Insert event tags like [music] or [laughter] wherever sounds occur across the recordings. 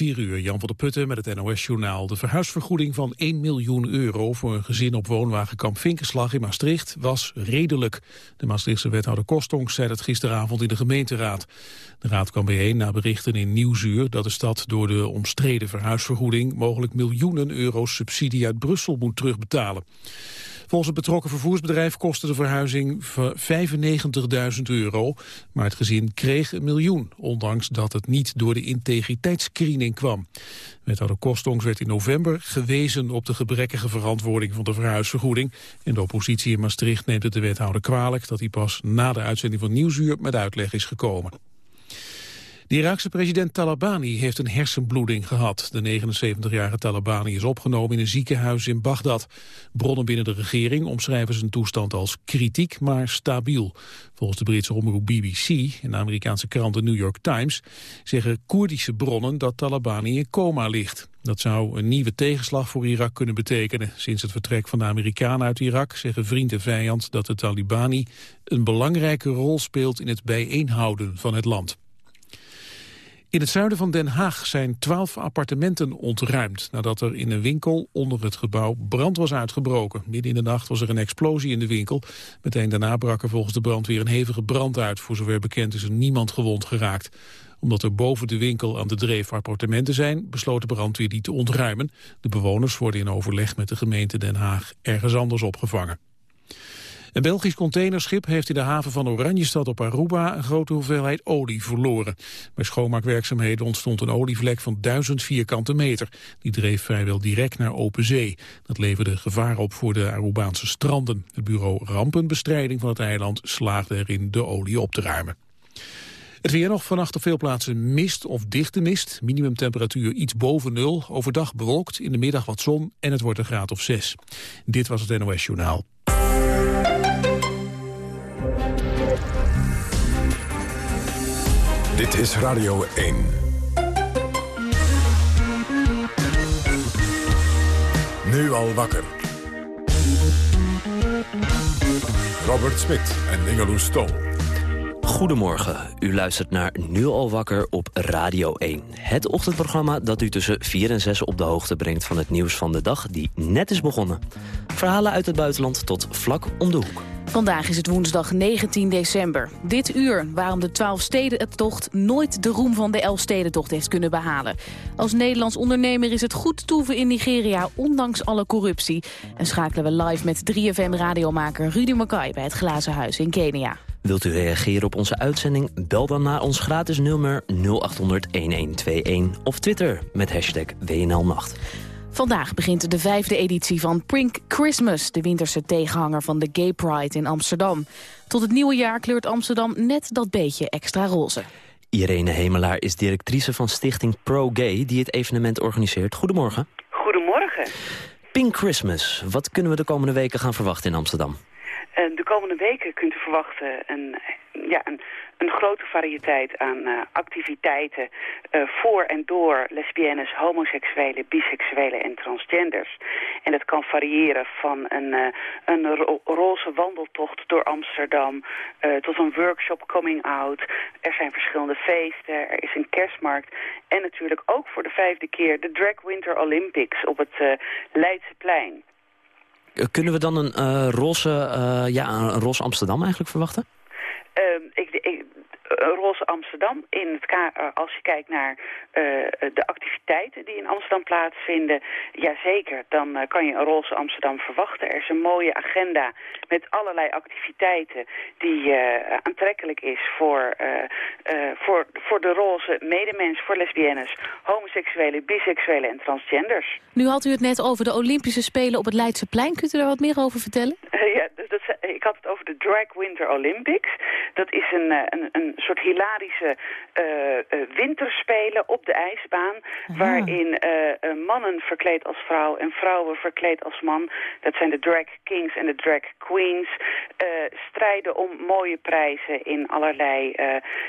4 uur, Jan van der Putten met het NOS-journaal. De verhuisvergoeding van 1 miljoen euro voor een gezin op woonwagenkamp Vinkenslag in Maastricht was redelijk. De Maastrichtse wethouder Kostonk zei dat gisteravond in de gemeenteraad. De raad kwam bijeen na berichten in Nieuwsuur dat de stad door de omstreden verhuisvergoeding mogelijk miljoenen euro's subsidie uit Brussel moet terugbetalen. Volgens het betrokken vervoersbedrijf kostte de verhuizing 95.000 euro. Maar het gezin kreeg een miljoen, ondanks dat het niet door de integriteitsscreening kwam. Wethouder Kostongs werd in november gewezen op de gebrekkige verantwoording van de verhuisvergoeding. En de oppositie in Maastricht neemt het de wethouder kwalijk dat hij pas na de uitzending van Nieuwsuur met uitleg is gekomen. De Iraakse president Talabani heeft een hersenbloeding gehad. De 79-jarige Talabani is opgenomen in een ziekenhuis in Bagdad. Bronnen binnen de regering omschrijven zijn toestand als kritiek, maar stabiel. Volgens de Britse omroep BBC en de Amerikaanse krant The New York Times... zeggen Koerdische bronnen dat Talabani in coma ligt. Dat zou een nieuwe tegenslag voor Irak kunnen betekenen. Sinds het vertrek van de Amerikanen uit Irak zeggen vriend en vijand dat de Talibani een belangrijke rol speelt in het bijeenhouden van het land. In het zuiden van Den Haag zijn twaalf appartementen ontruimd... nadat er in een winkel onder het gebouw brand was uitgebroken. Midden in de nacht was er een explosie in de winkel. Meteen daarna brak er volgens de brandweer een hevige brand uit. Voor zover bekend is er niemand gewond geraakt. Omdat er boven de winkel aan de dreef appartementen zijn... besloot de brandweer die te ontruimen. De bewoners worden in overleg met de gemeente Den Haag ergens anders opgevangen. Een Belgisch containerschip heeft in de haven van Oranjestad op Aruba een grote hoeveelheid olie verloren. Bij schoonmaakwerkzaamheden ontstond een olievlek van 1000 vierkante meter. Die dreef vrijwel direct naar open zee. Dat leverde gevaar op voor de Arubaanse stranden. Het bureau Rampenbestrijding van het eiland slaagde erin de olie op te ruimen. Het weer nog vannacht op veel plaatsen mist of dichte mist. Minimumtemperatuur iets boven nul. Overdag bewolkt, in de middag wat zon en het wordt een graad of zes. Dit was het NOS Journaal. Dit is Radio 1. Nu al wakker. Robert Smit en Ingeloes Stol. Goedemorgen, u luistert naar Nu al wakker op Radio 1. Het ochtendprogramma dat u tussen 4 en 6 op de hoogte brengt... van het nieuws van de dag die net is begonnen. Verhalen uit het buitenland tot vlak om de hoek. Vandaag is het woensdag 19 december. Dit uur waarom de 12 tocht nooit de roem van de Elfstedentocht heeft kunnen behalen. Als Nederlands ondernemer is het goed toeven in Nigeria, ondanks alle corruptie. En schakelen we live met 3FM-radiomaker Rudy Mackay bij het Glazen Huis in Kenia. Wilt u reageren op onze uitzending? Bel dan naar ons gratis nummer 0800-1121 of Twitter met hashtag WNLNacht. Vandaag begint de vijfde editie van Prink Christmas... de winterse tegenhanger van de Gay Pride in Amsterdam. Tot het nieuwe jaar kleurt Amsterdam net dat beetje extra roze. Irene Hemelaar is directrice van stichting Pro Gay... die het evenement organiseert. Goedemorgen. Goedemorgen. Pink Christmas, wat kunnen we de komende weken gaan verwachten in Amsterdam? Eh, de komende weken kunt u verwachten een, ja, een grote variëteit aan uh, activiteiten uh, voor en door lesbiennes, homoseksuelen, biseksuelen en transgenders. En dat kan variëren van een, uh, een ro roze wandeltocht door Amsterdam tot een workshop coming out. Er zijn verschillende feesten, er is een kerstmarkt en natuurlijk ook voor de vijfde keer de Drag Winter Olympics op het Leidseplein. Kunnen we dan een, roze, ja, een roze Amsterdam eigenlijk verwachten? Uh, ik, ik, roze Amsterdam. In het eh, als je kijkt naar uh, de activiteiten die in Amsterdam plaatsvinden, jazeker, dan kan je een roze Amsterdam verwachten. Er is een mooie agenda met allerlei activiteiten die aantrekkelijk is voor, voor, voor de roze medemens, voor lesbiennes, homoseksuelen, biseksuelen en transgenders. Nu had u het net over de Olympische Spelen op het Leidseplein. Kunt u daar wat meer over vertellen? ja, dat, ik had het over de Drag Winter Olympics. Dat is een, een, een soort hilarische uh, winterspelen op de ijsbaan... waarin uh, mannen verkleed als vrouw en vrouwen verkleed als man... dat zijn de drag kings en de drag queens... strijden om mooie prijzen in allerlei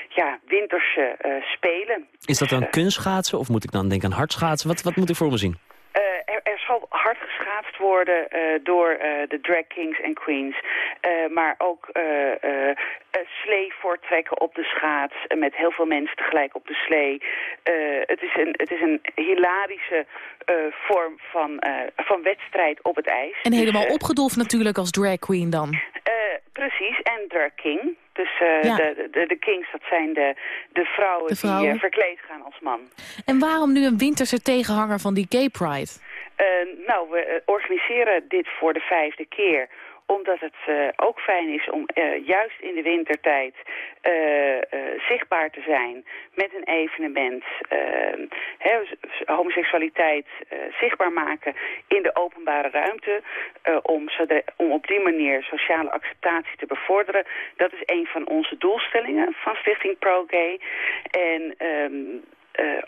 ja, winterse spelen. Is dat dan kunstschaatsen of moet ik dan denken aan hardschaatsen? Wat, wat moet ik voor me zien? er, er, zal hard worden uh, door uh, de drag kings en queens. Uh, maar ook slee voortrekken op de schaats. met heel veel mensen tegelijk op de slee. het, is een, het is een hilarische vorm van, van wedstrijd op het ijs. En helemaal dus, opgedolfd natuurlijk als drag queen dan. precies, en drag king. Dus de, de, de, kings, dat zijn de, de vrouwen, de vrouwen. die verkleed gaan als man. En waarom nu een winterse tegenhanger van die gay pride? Nou, we organiseren dit voor de vijfde keer omdat het uh, ook fijn is om uh, juist in de wintertijd zichtbaar te zijn met een evenement. He, homoseksualiteit zichtbaar maken in de openbare ruimte. om, om op die manier sociale acceptatie te bevorderen. Dat is een van onze doelstellingen van Stichting Pro Gay. En um,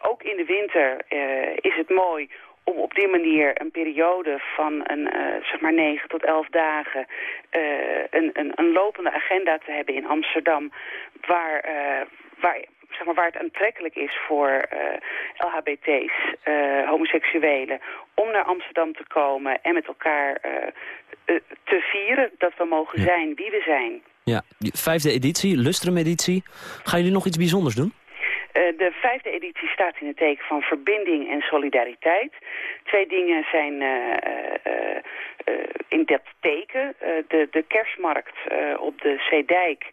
ook in de winter is het mooi om op die manier een periode van een, uh, zeg maar 9 tot 11 dagen uh, een, een, een, lopende agenda te hebben in Amsterdam waar, uh, waar, zeg maar, waar het aantrekkelijk is voor LHBT's, homoseksuelen, om naar Amsterdam te komen en met elkaar te vieren dat we mogen zijn wie we zijn. Ja, vijfde editie, Lustrum editie. Gaan jullie nog iets bijzonders doen? Uh, de vijfde editie staat in het teken van verbinding en solidariteit. Twee dingen zijn uh, uh, in dat teken. de, de kerstmarkt op de Zeedijk.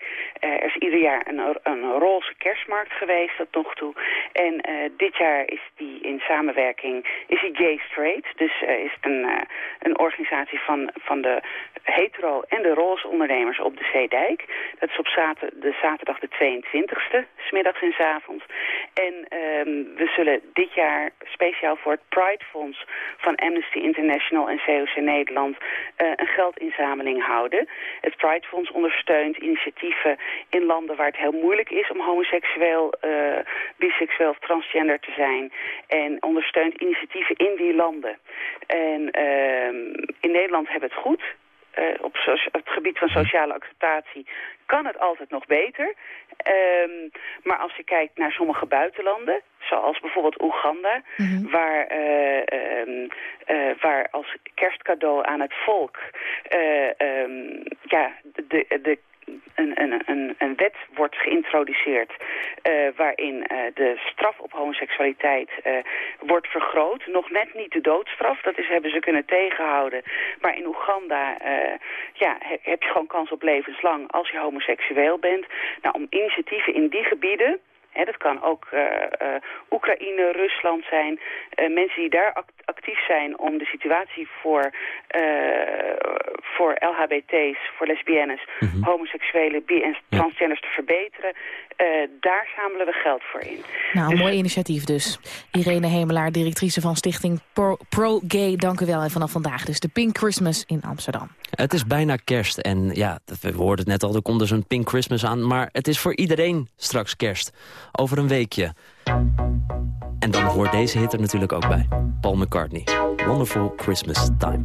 er is ieder jaar een, een roze kerstmarkt geweest tot nog toe. En dit jaar is die in samenwerking is die Gay Straight. Dus is een, een organisatie van, van de hetero en de roze ondernemers op de Zeedijk. Dat is op de zaterdag de 22e, smiddags en s avonds. En um, we zullen dit jaar speciaal voor het Pride Fonds van Amnesty International en COC Nederland uh, een geldinzameling houden. Het Pride Fonds ondersteunt initiatieven in landen waar het heel moeilijk is om homoseksueel, uh, biseksueel of transgender te zijn. En ondersteunt initiatieven in die landen. En uh, in Nederland hebben we het goed. Uh, op het gebied van sociale acceptatie kan het altijd nog beter. Um, maar als je kijkt naar sommige buitenlanden, zoals bijvoorbeeld Oeganda... Mhm. waar, uh, um, uh, waar als kerstcadeau aan het volk uh, um, ja, de, de een, een, een, een wet wordt geïntroduceerd uh, waarin uh, de straf op homoseksualiteit uh, wordt vergroot. Nog net niet de doodstraf, dat is, hebben ze kunnen tegenhouden. Maar in Oeganda ja, heb je gewoon kans op levenslang als je homoseksueel bent. Nou, om initiatieven in die gebieden dat kan ook uh, uh, Oekraïne, Rusland zijn. Uh, mensen die daar actief zijn om de situatie voor, voor LHBT's, voor lesbiennes, mm homoseksuelen, bi- en transgenders te verbeteren. daar zamelen we geld voor in. Nou, een dus, mooi initiatief dus. Irene Hemelaar, directrice van stichting Pro, Pro Gay. Dank u wel. En vanaf vandaag dus de Pink Christmas in Amsterdam. Het is bijna kerst en ja, we hoorden het net al, er komt dus een Pink Christmas aan. Maar het is voor iedereen straks kerst. Over een weekje. En dan hoort deze hit er natuurlijk ook bij. Paul McCartney, Wonderful Christmas Time.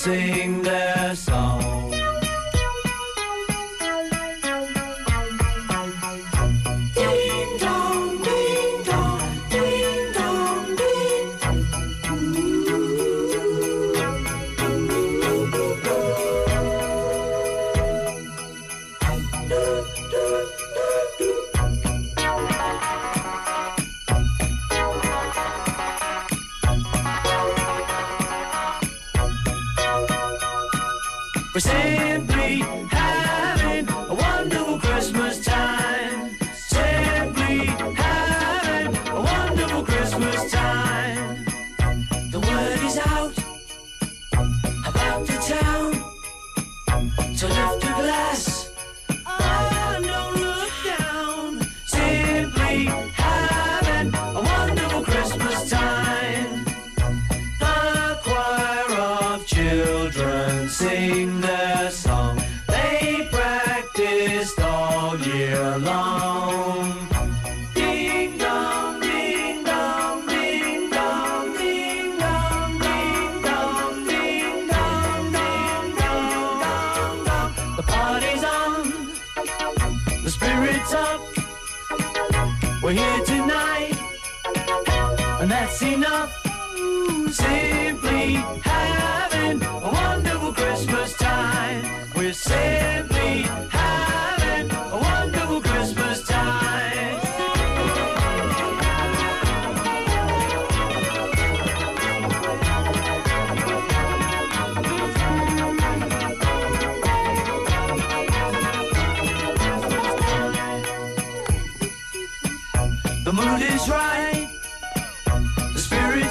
say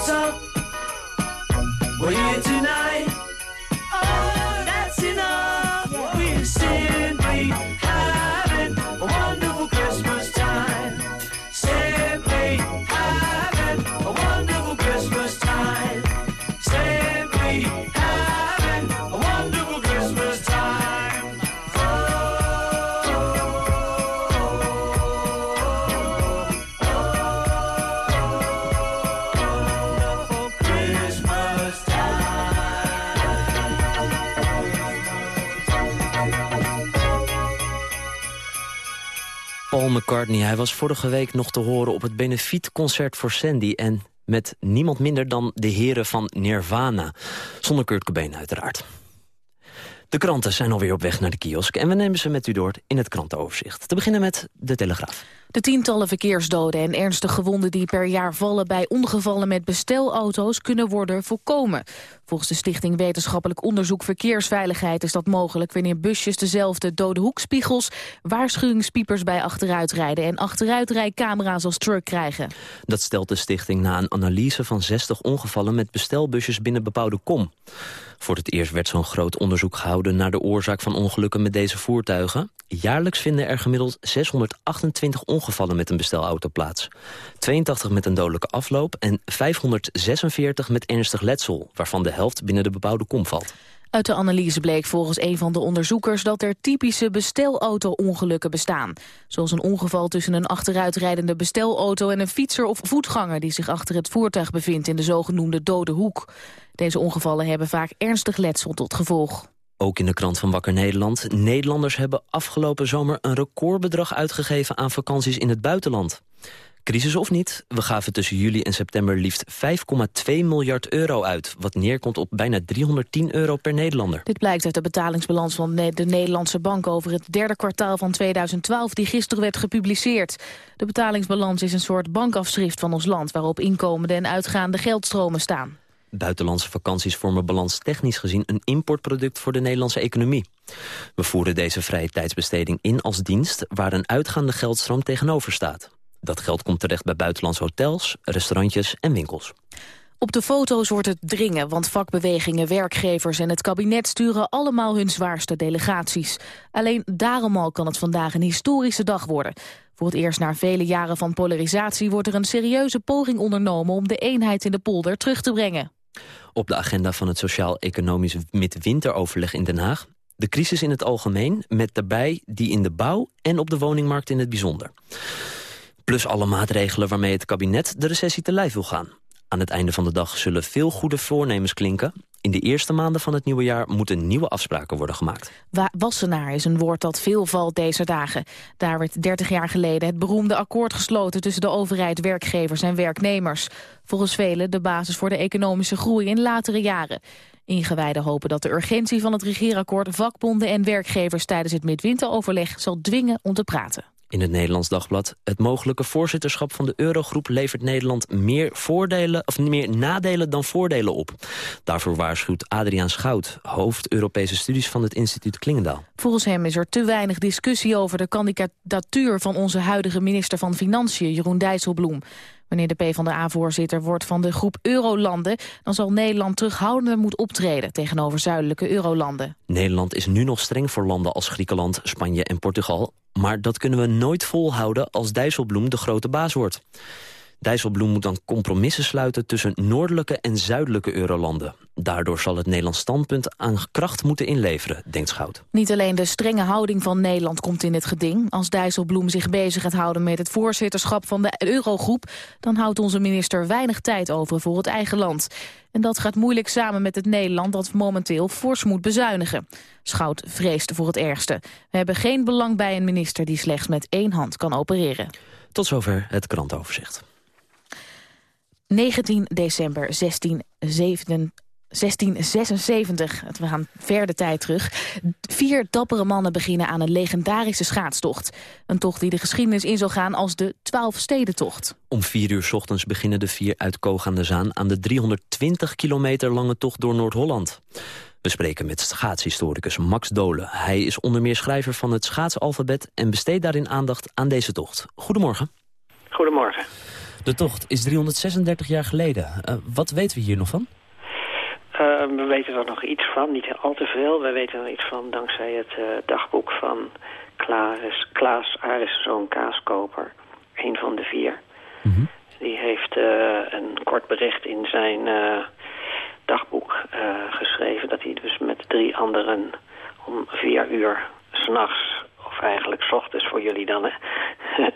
up. We're here tonight. Oh, McCartney, hij was vorige week nog te horen op het benefietconcert voor Sandy... en met niemand minder dan de heren van Nirvana. Zonder Kurt Cobain uiteraard. De kranten zijn alweer op weg naar de kiosk... en we nemen ze met u door in het krantenoverzicht. Te beginnen met De Telegraaf. De tientallen verkeersdoden en ernstige gewonden die per jaar vallen bij ongevallen met bestelauto's kunnen worden voorkomen. Volgens de Stichting Wetenschappelijk Onderzoek Verkeersveiligheid is dat mogelijk wanneer busjes dezelfde dode hoekspiegels, waarschuwingspiepers bij achteruitrijden en achteruitrijcamera's als truck krijgen. Dat stelt de stichting na een analyse van 60 ongevallen met bestelbusjes binnen bepaalde kom. Voor het eerst werd zo'n groot onderzoek gehouden naar de oorzaak van ongelukken met deze voertuigen. Jaarlijks vinden er gemiddeld 628 ongevallen met een bestelauto plaats. 82 met een dodelijke afloop en 546 met ernstig letsel, waarvan de helft binnen de bebouwde kom valt. Uit de analyse bleek volgens een van de onderzoekers dat er typische bestelauto-ongelukken bestaan. Zoals een ongeval tussen een achteruitrijdende bestelauto en een fietser of voetganger die zich achter het voertuig bevindt in de zogenoemde dode hoek. Deze ongevallen hebben vaak ernstig letsel tot gevolg. Ook in de krant van Wakker Nederland. Nederlanders hebben afgelopen zomer een recordbedrag uitgegeven aan vakanties in het buitenland. Crisis of niet, we gaven tussen juli en september liefst 5,2 miljard euro uit... wat neerkomt op bijna 310 euro per Nederlander. Dit blijkt uit de betalingsbalans van de Nederlandse Bank over het derde kwartaal van 2012 die gisteren werd gepubliceerd. De betalingsbalans is een soort bankafschrift van ons land waarop inkomende en uitgaande geldstromen staan. Buitenlandse vakanties vormen balanstechnisch gezien een importproduct voor de Nederlandse economie. We voeren deze vrije tijdsbesteding in als dienst waar een uitgaande geldstroom tegenover staat. Dat geld komt terecht bij buitenlandse hotels, restaurantjes en winkels. Op de foto's wordt het dringen, want vakbewegingen, werkgevers en het kabinet sturen allemaal hun zwaarste delegaties. Alleen daarom al kan het vandaag een historische dag worden. Voor het eerst na vele jaren van polarisatie wordt er een serieuze poging ondernomen om de eenheid in de polder terug te brengen. Op de agenda van het Sociaal-Economisch Midwinteroverleg in Den Haag de crisis in het algemeen, met daarbij die in de bouw en op de woningmarkt in het bijzonder. Plus alle maatregelen waarmee het kabinet de recessie te lijf wil gaan. Aan het einde van de dag zullen veel goede voornemens klinken. In de eerste maanden van het nieuwe jaar moeten nieuwe afspraken worden gemaakt. Wa Wassenaar is een woord dat veel valt deze dagen. Daar werd 30 jaar geleden het beroemde akkoord gesloten... tussen de overheid, werkgevers en werknemers. Volgens velen de basis voor de economische groei in latere jaren. Ingewijden hopen dat de urgentie van het regeerakkoord... vakbonden en werkgevers tijdens het midwinteroverleg zal dwingen om te praten. In het Nederlands Dagblad. Het mogelijke voorzitterschap van de Eurogroep levert Nederland meer, voordelen, of meer nadelen dan voordelen op. Daarvoor waarschuwt Adriaan Schout, hoofd Europese studies van het instituut Klingendaal. Volgens hem is er te weinig discussie over de kandidatuur van onze huidige minister van Financiën, Jeroen Dijsselbloem. Wanneer de PvdA-voorzitter wordt van de groep Eurolanden... dan zal Nederland terughoudender moeten optreden tegenover zuidelijke Eurolanden. Nederland is nu nog streng voor landen als Griekenland, Spanje en Portugal. Maar dat kunnen we nooit volhouden als Dijsselbloem de grote baas wordt. Dijsselbloem moet dan compromissen sluiten tussen noordelijke en zuidelijke eurolanden. Daardoor zal het Nederlands standpunt aan kracht moeten inleveren, denkt Schout. Niet alleen de strenge houding van Nederland komt in het geding. Als Dijsselbloem zich bezig gaat houden met het voorzitterschap van de Eurogroep... dan houdt onze minister weinig tijd over voor het eigen land. En dat gaat moeilijk samen met het Nederland dat momenteel fors moet bezuinigen. Schout vreest voor het ergste. We hebben geen belang bij een minister die slechts met één hand kan opereren. Tot zover het krantoverzicht. 19 december 1677. 1676, we gaan ver de tijd terug. Vier dappere mannen beginnen aan een legendarische schaatstocht. Een tocht die de geschiedenis in zal gaan als de Twaalfstedentocht. Om vier uur 's ochtends beginnen de vier uit Koog aan de Zaan... aan de 320 kilometer lange tocht door Noord-Holland. We spreken met schaatshistoricus Max Dolen. Hij is onder meer schrijver van het schaatsalfabet... en besteedt daarin aandacht aan deze tocht. Goedemorgen. Goedemorgen. De tocht is 336 jaar geleden. Uh, wat weten we hier nog van? Uh, we weten er nog iets van, niet al te veel. We weten er iets van dankzij het uh, dagboek van Klaas, Klaas Ariszoon Kaaskoper. Een van de vier. Mm -hmm. Die heeft uh, een kort bericht in zijn dagboek geschreven... dat hij dus met drie anderen om vier uur s'nachts... of eigenlijk s ochtends voor jullie dan, hè... [laughs]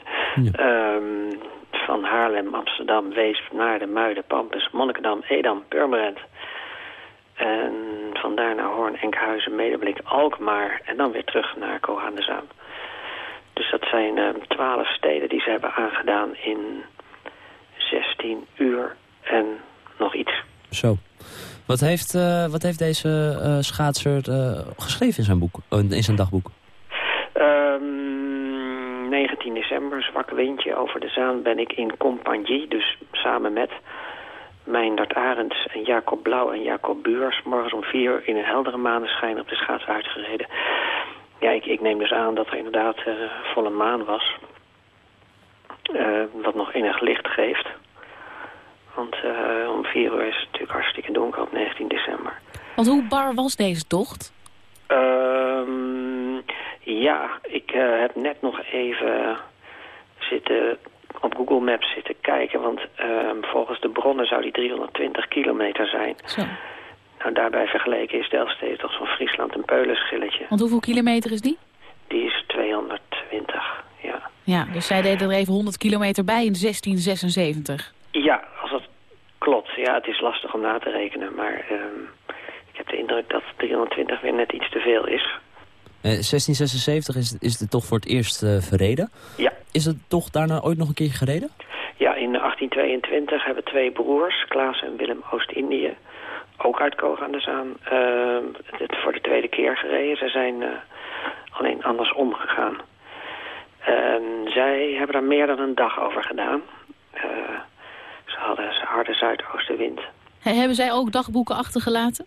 ja. um, van Haarlem, Amsterdam, Weesp, Naarden, Muiden, Pampus, Monnikendam, Edam, Purmerend... En vandaar naar Hoorn, Enkhuizen, Medeblik, Alkmaar en dan weer terug naar Koog aan de. Dus dat zijn uh, twaalf steden die ze hebben aangedaan in 16 uur en nog iets. Zo. Wat heeft, uh, wat heeft deze uh, schaatser geschreven in zijn, boek, in zijn dagboek? Um, 19 december, zwak windje over de Zaan ben ik in compagnie, dus samen met... Meindert Arends en Jacob Blauw en Jacob Buurs... morgens om vier uur in een heldere maneschijn op de schaats uitgereden. Ja, ik, ik neem dus aan dat er inderdaad uh, volle maan was. Uh, wat nog enig licht geeft. Want uh, om vier uur is het natuurlijk hartstikke donker op 19 december. Want hoe bar was deze tocht? Um, ja, ik heb net nog even zitten op Google Maps zitten kijken. Want um, volgens de bronnen zou die 320 kilometer zijn. Zo. Nou, daarbij vergeleken is de Elfstedentocht van Friesland een peulenschilletje. Want hoeveel kilometer is die? Die is 220, ja. Ja, dus zij deden er even 100 kilometer bij in 1676. Ja, als dat klopt. Ja, het is lastig om na te rekenen. Maar um, ik heb de indruk dat 320 weer net iets te veel is. Uh, 1676 is, is het toch voor het eerst uh, verreden? Ja. Is het toch daarna ooit nog een keer gereden? Ja, in 1822 hebben twee broers, Klaas en Willem Oost-Indië, ook uit Koog aan de Zaan, uh, het voor de tweede keer gereden. Ze zijn uh, alleen andersom gegaan. En zij hebben er meer dan een dag over gedaan. Uh, ze hadden harde zuidoostenwind. Hey, hebben zij ook dagboeken achtergelaten?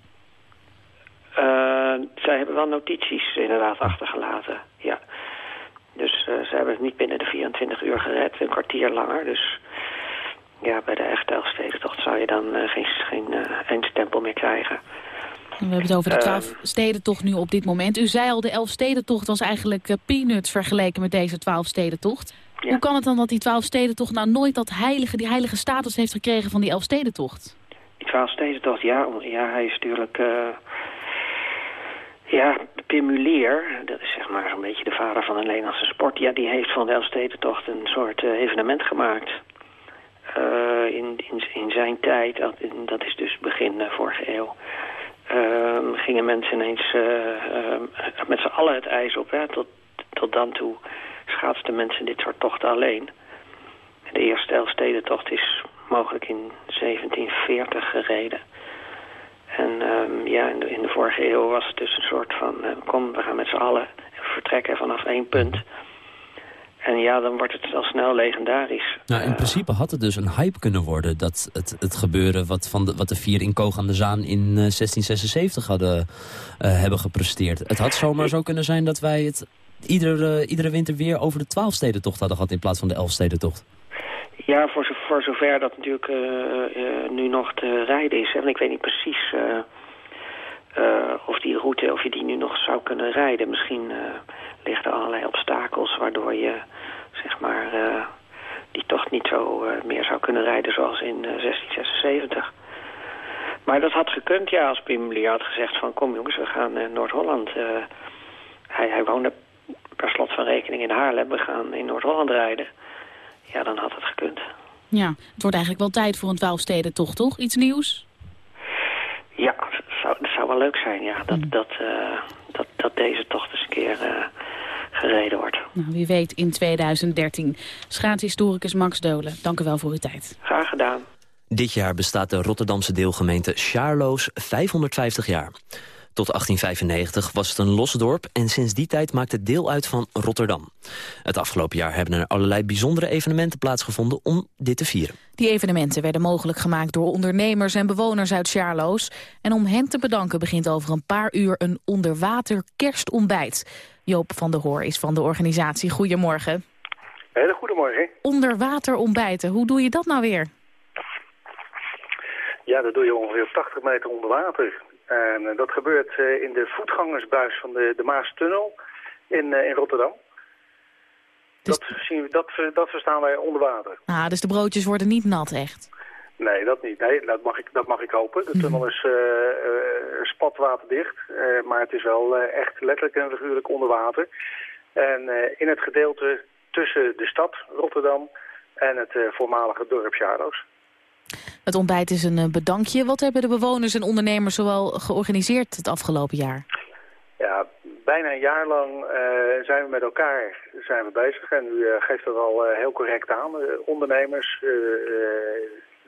Uh, zij hebben wel notities inderdaad achtergelaten, ja. Dus uh, ze hebben het niet binnen de 24 uur gered, een kwartier langer. Dus ja, bij de echte Elfstedentocht zou je dan uh, geen, geen uh, eindstempel meer krijgen. We hebben het over de twaalf stedentocht nu op dit moment. U zei al, de Elfstedentocht was eigenlijk peanuts vergeleken met deze twaalf stedentocht. Ja. Hoe kan het dan dat die twaalf stedentocht nou nooit dat heilige, die heilige status heeft gekregen van die Elfstedentocht? Die twaalf stedentocht, ja, ja, hij is natuurlijk... Ja, Pim dat is zeg maar een beetje de vader van een Nederlandse sport... ja, die heeft van de Elfstedentocht een soort uh, evenement gemaakt. Uh, in, in, zijn tijd, dat, is dus begin uh, vorige eeuw... Uh, gingen mensen ineens met z'n allen het ijs op. Hè? Tot, tot dan toe schaatsten mensen dit soort tochten alleen. De eerste Elfstedentocht is mogelijk in 1740 gereden... En um, ja, in de, in de, vorige eeuw was het dus een soort van... Uh, kom, we gaan met z'n allen vertrekken vanaf één punt. En ja, dan wordt het al snel legendarisch. Nou, in uh, principe had het dus een hype kunnen worden... dat het, het gebeuren wat, van de, wat de vier in Koog aan de Zaan in uh, 1676 hadden hebben gepresteerd. Het had zomaar zo kunnen zijn dat wij het iedere, iedere winter weer... over de twaalfstedentocht hadden gehad in plaats van de elfstedentocht. Ja, voor, voor zover dat natuurlijk uh, uh, nu nog te rijden is. En ik weet niet precies uh, of die route, of je die nu nog zou kunnen rijden. Misschien liggen er allerlei obstakels waardoor je, zeg maar, die toch niet zo meer zou kunnen rijden zoals in 1676. Maar dat had gekund, ja, als Pim Lier had gezegd van... kom jongens, we gaan Noord-Holland. hij, hij woonde per slot van rekening in Haarlem. We gaan in Noord-Holland rijden ja, dan had het gekund. Ja, het wordt eigenlijk wel tijd voor een twaalfstedentocht, toch? Iets nieuws? Ja, dat zou, dat zou wel leuk zijn, ja. Dat, mm. dat, uh, dat, dat deze tocht eens een keer uh, gereden wordt. Nou, wie weet in 2013. Schaatshistoricus Max Dolen, dank u wel voor uw tijd. Graag gedaan. Dit jaar bestaat de Rotterdamse deelgemeente Sjaarloos 550 jaar. Tot 1895 was het een los dorp en sinds die tijd maakt het deel uit van Rotterdam. Het afgelopen jaar hebben er allerlei bijzondere evenementen plaatsgevonden om dit te vieren. Die evenementen werden mogelijk gemaakt door ondernemers en bewoners uit Sjaarloos. En om hen te bedanken begint over een paar uur een onderwater kerstontbijt. Joop van der Hoor is van de organisatie. Goedemorgen. Hele goedemorgen. Onderwater ontbijten, hoe doe je dat nou weer? Ja, dat doe je ongeveer op 80 meter onder water. En eh, dat gebeurt eh, in de voetgangersbuis van de, de Maastunnel in, eh, in Rotterdam. Dus- Dat, zien we, dat, dat verstaan wij onder water. Ah, dus de broodjes worden niet nat echt. Nee, dat niet. Nee, dat mag ik, dat mag ik hopen. De tunnel is eh eh, spatwaterdicht, maar het is wel echt letterlijk en figuurlijk onder water. En in het gedeelte tussen de stad Rotterdam en het voormalige dorp Sjaarloos. Het ontbijt is een eh, bedankje. Wat hebben de bewoners en ondernemers zoal georganiseerd het afgelopen jaar? Ja, bijna een jaar lang eh, zijn we met elkaar zijn we bezig. En u eh, geeft dat al heel correct aan. Ondernemers,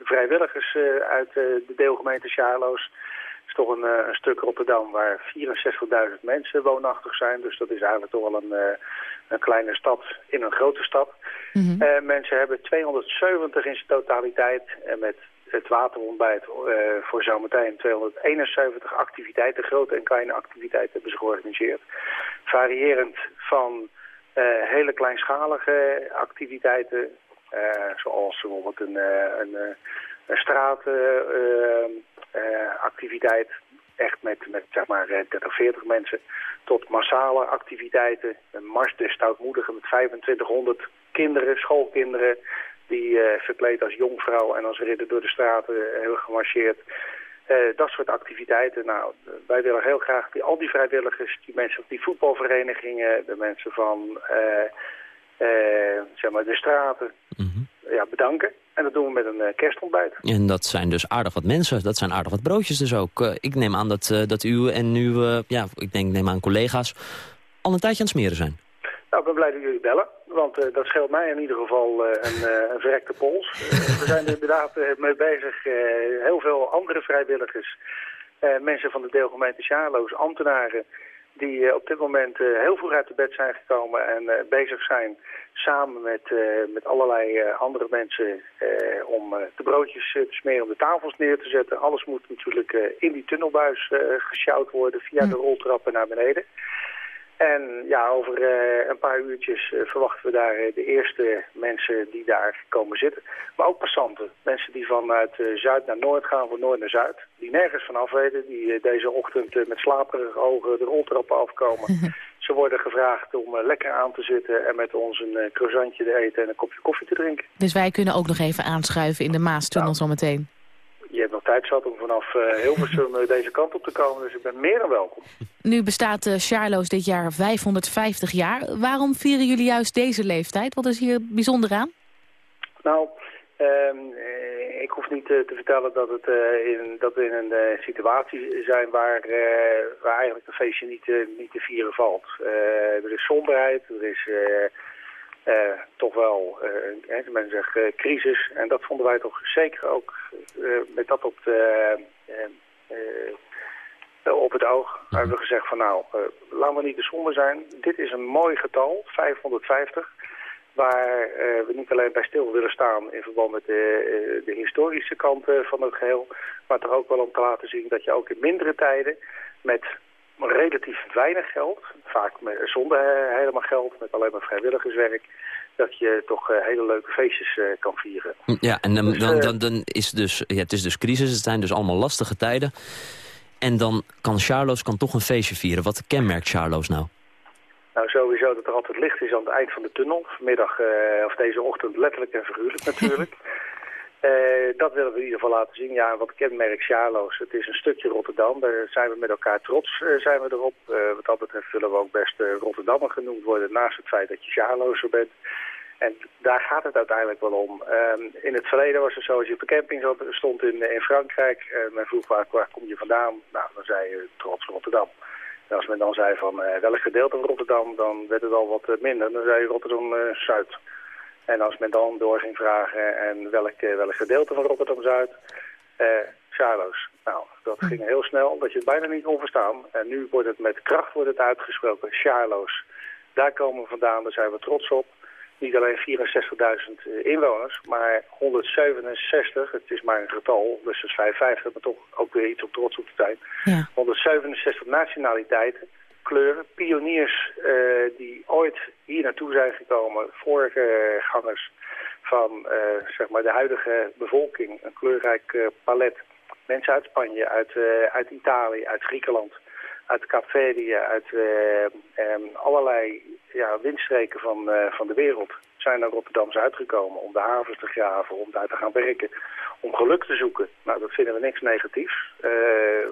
vrijwilligers uit de deelgemeente Sjaarloos. Het is toch een, een stuk Rotterdam waar 64.000 mensen woonachtig zijn. Dus dat is eigenlijk toch wel een, een kleine stad in een grote stad. Mhm. Mensen hebben 270 in zijn totaliteit. En met het waterontbijt eh, voor zometeen 271 activiteiten, grote en kleine activiteiten hebben ze georganiseerd. Variërend van eh, hele kleinschalige activiteiten, eh, zoals bijvoorbeeld een, een, een straatactiviteit, echt met, met zeg maar eh, 30, 40 mensen, tot massale activiteiten, een mars des stoutmoedigen met 2500 kinderen, schoolkinderen, die eh, verkleed als jongvrouw en als ridder door de straten eh, hebben gemarcheerd. Eh, dat soort activiteiten. Nou, wij willen heel graag die, al die vrijwilligers, die mensen van die voetbalverenigingen, de mensen van zeg maar de straten, Mhm. ja, bedanken. En dat doen we met een kerstontbijt. En dat zijn dus aardig wat mensen, dat zijn aardig wat broodjes dus ook. Ik neem aan dat, dat u en uw, ja, ik denk, neem aan collega's, al een tijdje aan het smeren zijn. Nou, ik ben blij dat jullie bellen, want eh, dat scheelt mij in ieder geval eh, een, eh, een verrekte pols. We zijn er inderdaad mee bezig. heel veel andere vrijwilligers, mensen van de deelgemeente Sjaarloos, ambtenaren... die op dit moment heel vroeg uit de bed zijn gekomen en bezig zijn... samen met, met allerlei andere mensen om de broodjes te smeren, om de tafels neer te zetten. Alles moet natuurlijk in die tunnelbuis gesjouwd worden via de roltrappen naar beneden. En ja, over eh, een paar uurtjes eh, verwachten we daar eh, de eerste mensen die daar komen zitten. Maar ook passanten. Mensen die vanuit zuid naar noord gaan, van noord naar zuid. Die nergens vanaf weten. Die deze ochtend met slaperige ogen de roltrappen afkomen. [laughs] Ze worden gevraagd om lekker aan te zitten en met ons een croissantje te eten en een kopje koffie te drinken. Dus wij kunnen ook nog even aanschuiven in de Maastunnel zometeen. Je hebt nog tijd zat om vanaf eh, Hilversum eh, deze kant op te komen, dus ik ben meer dan welkom. Nu bestaat uh, Charlo's dit jaar 550 jaar. Waarom vieren jullie juist deze leeftijd? Wat is hier bijzonder aan? Nou, ehm, eh, ik hoef niet eh, te vertellen dat, het, eh, in, dat we in een eh, situatie zijn waar, eh, waar eigenlijk een feestje niet, eh, niet te vieren valt. Eh, er is somberheid, er is eh, toch wel, eh, hè, men zegt, eh, crisis. En dat vonden wij toch zeker ook met dat op, de, op het oog. We hebben gezegd van nou, laten we niet te somber zijn. Dit is een mooi getal, 550 waar we niet alleen bij stil willen staan in verband met de, de historische kant van het geheel, maar toch ook wel om te laten zien dat je ook in mindere tijden met relatief weinig geld, vaak met, zonder helemaal geld, met alleen maar vrijwilligerswerk, dat je toch eh, hele leuke feestjes eh, kan vieren. Ja, en dan, Dus, dan, eh, dan, dan is dus, ja, het is dus crisis, het zijn dus allemaal lastige tijden. En dan kan Charlo's kan toch een feestje vieren. Wat kenmerkt Charlo's nou? Nou, sowieso dat er altijd licht is aan het eind van de tunnel. Vanmiddag, of deze ochtend, letterlijk en figuurlijk natuurlijk. [laughs] Eh, dat willen we in ieder geval laten zien. Ja, wat kenmerkt Sjaarloos, het is een stukje Rotterdam. Daar zijn we met elkaar trots eh, zijn we erop. Eh, wat dat betreft willen we ook best Rotterdammer genoemd worden... naast het feit dat je Sjaarlozer bent. En daar gaat het uiteindelijk wel om. Ehm, in het verleden was het zo, als je op de camping stond in, in Frankrijk... en men vroeg waar, waar kom je vandaan? Nou, dan zei je trots Rotterdam. En als men dan zei van welk gedeelte van Rotterdam, dan werd het al wat minder. Dan zei je Rotterdam-Zuid. En als men dan door ging vragen en welk, eh, welk gedeelte van Rotterdam-Zuid, eh Charlo's. Nou, dat ging heel snel, dat je het bijna niet kon verstaan. En nu wordt het met kracht wordt het uitgesproken, Charlo's. Daar komen we vandaan, daar zijn we trots op. Niet alleen 64.000 inwoners, maar 167, het is maar een getal, dus dat is 55, maar toch ook weer iets om trots op te zijn. Ja. 167 nationaliteiten, kleuren, pioniers eh, die ooit hier naartoe zijn gekomen, voorgangers van eh, zeg maar de huidige bevolking, een kleurrijk eh, palet. Mensen uit Spanje, uit, uit Italië, uit Griekenland, uit Kaapverdië, uit em, allerlei ja, windstreken van, van de wereld zijn naar Rotterdam uitgekomen om de havens te graven, om daar te gaan werken, om geluk te zoeken. Nou, dat vinden we niks negatiefs,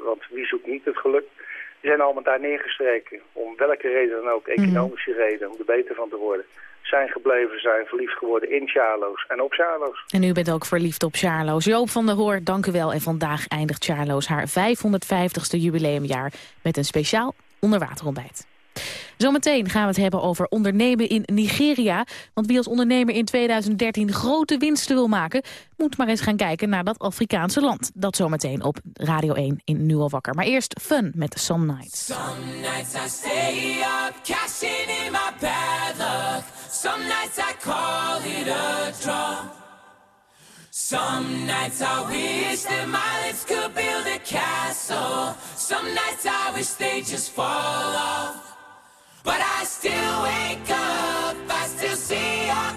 want wie zoekt niet het geluk? Die zijn allemaal daar neergestreken, om welke reden dan ook, economische reden, om er beter van te worden. Zijn gebleven, zijn verliefd geworden in Charlo's en op Charlo's. En u bent ook verliefd op Charlo's. Joop van der Hoor, dank u wel. En vandaag eindigt Charlo's haar 550ste jubileumjaar... met een speciaal onderwaterontbijt. Zometeen gaan we het hebben over ondernemen in Nigeria. Want wie als ondernemer in 2013 grote winsten wil maken... moet maar eens gaan kijken naar dat Afrikaanse land. Dat zometeen op Radio 1 in Nu al wakker. Maar eerst Fun met Some Nights. Some nights I stay up, cashing in my. Some nights I call. Some nights I wish could build a castle. Some nights I wish off. But I still wake up, I still see your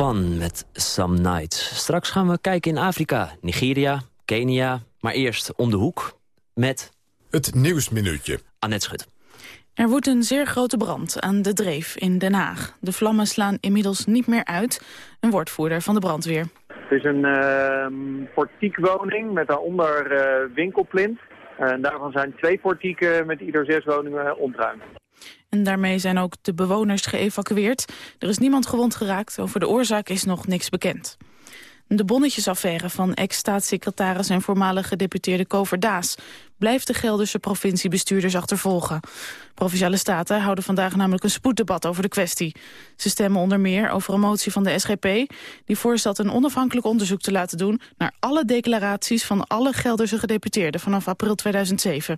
Van met Some Nights. Straks gaan we kijken in Afrika, Nigeria, Kenia. Maar eerst om de hoek met Het Nieuwsminuutje. Annette Schut. Er woedt een zeer grote brand aan de Dreef in Den Haag. De vlammen slaan inmiddels niet meer uit. Een woordvoerder van de brandweer. Het is een ehm, portiekwoning met daaronder eh, winkelplint. En daarvan zijn twee portieken met ieder zes woningen ontruimd. En daarmee zijn ook de bewoners geëvacueerd. Er is niemand gewond geraakt. Over de oorzaak is nog niks bekend. De bonnetjesaffaire van ex-staatssecretaris en voormalige gedeputeerde Kover Daas blijft de Gelderse provinciebestuurders achtervolgen. Provinciale staten houden vandaag namelijk een spoeddebat over de kwestie. Ze stemmen onder meer over een motie van de SGP... die voorstelt een onafhankelijk onderzoek te laten doen... naar alle declaraties van alle Gelderse gedeputeerden vanaf april 2007.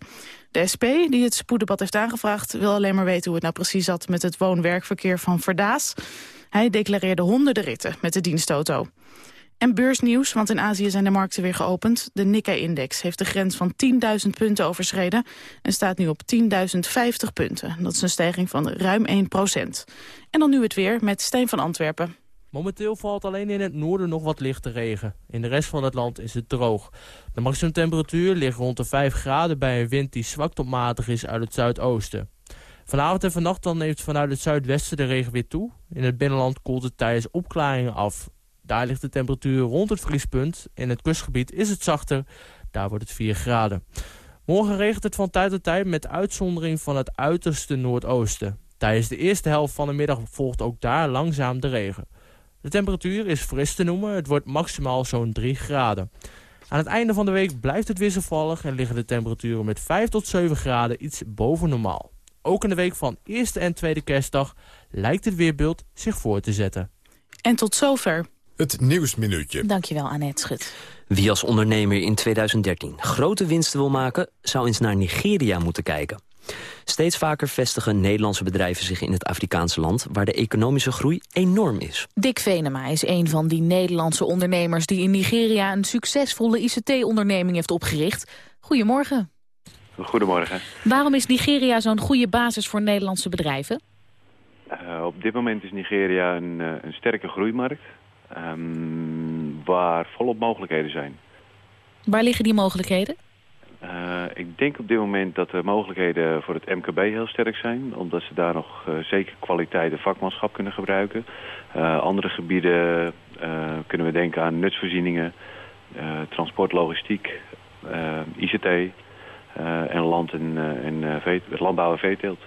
De SP, die het spoeddebat heeft aangevraagd... wil alleen maar weten hoe het nou precies zat met het woon-werkverkeer van Verdaas. Hij declareerde honderden ritten met de dienstauto. En beursnieuws, want in Azië zijn de markten weer geopend. De Nikkei-index heeft de grens van 10.000 punten overschreden... en staat nu op 10.050 punten. Dat is een stijging van ruim 1 procent. En dan nu het weer met Stijn van Antwerpen. Momenteel valt alleen in het noorden nog wat lichte regen. In de rest van het land is het droog. De maximumtemperatuur ligt rond de 5 graden bij een wind die zwak tot matig is uit het zuidoosten. Vanavond en vannacht dan neemt vanuit het zuidwesten de regen weer toe. In het binnenland koelt het tijdens opklaringen af. Daar ligt de temperatuur rond het vriespunt. In het kustgebied is het zachter. Daar wordt het 4 graden. Morgen regent het van tijd tot tijd met uitzondering van het uiterste noordoosten. Tijdens de eerste helft van de middag volgt ook daar langzaam de regen. De temperatuur is fris te noemen. Het wordt maximaal zo'n 3 graden. Aan het einde van de week blijft het wisselvallig en liggen de temperaturen met 5 tot 7 graden iets boven normaal. Ook in de week van eerste en tweede kerstdag lijkt het weerbeeld zich voor te zetten. En tot zover. Het Nieuwsminuutje. Dankjewel, Annette Schut. Wie als ondernemer in 2013 grote winsten wil maken... zou eens naar Nigeria moeten kijken. Steeds vaker vestigen Nederlandse bedrijven zich in het Afrikaanse land... waar de economische groei enorm is. Dick Venema is een van die Nederlandse ondernemers... die in Nigeria een succesvolle ICT-onderneming heeft opgericht. Goedemorgen. Goedemorgen. Waarom is Nigeria zo'n goede basis voor Nederlandse bedrijven? Uh, op dit moment is Nigeria een, uh, een sterke groeimarkt... Um, waar volop mogelijkheden zijn. Waar liggen die mogelijkheden? Uh, ik denk op dit moment dat de mogelijkheden voor het MKB heel sterk zijn. Omdat ze daar nog uh, zeker kwaliteit en vakmanschap kunnen gebruiken. Uh, andere gebieden kunnen we denken aan nutsvoorzieningen, transport, logistiek, ICT en land en, en landbouw en veeteelt.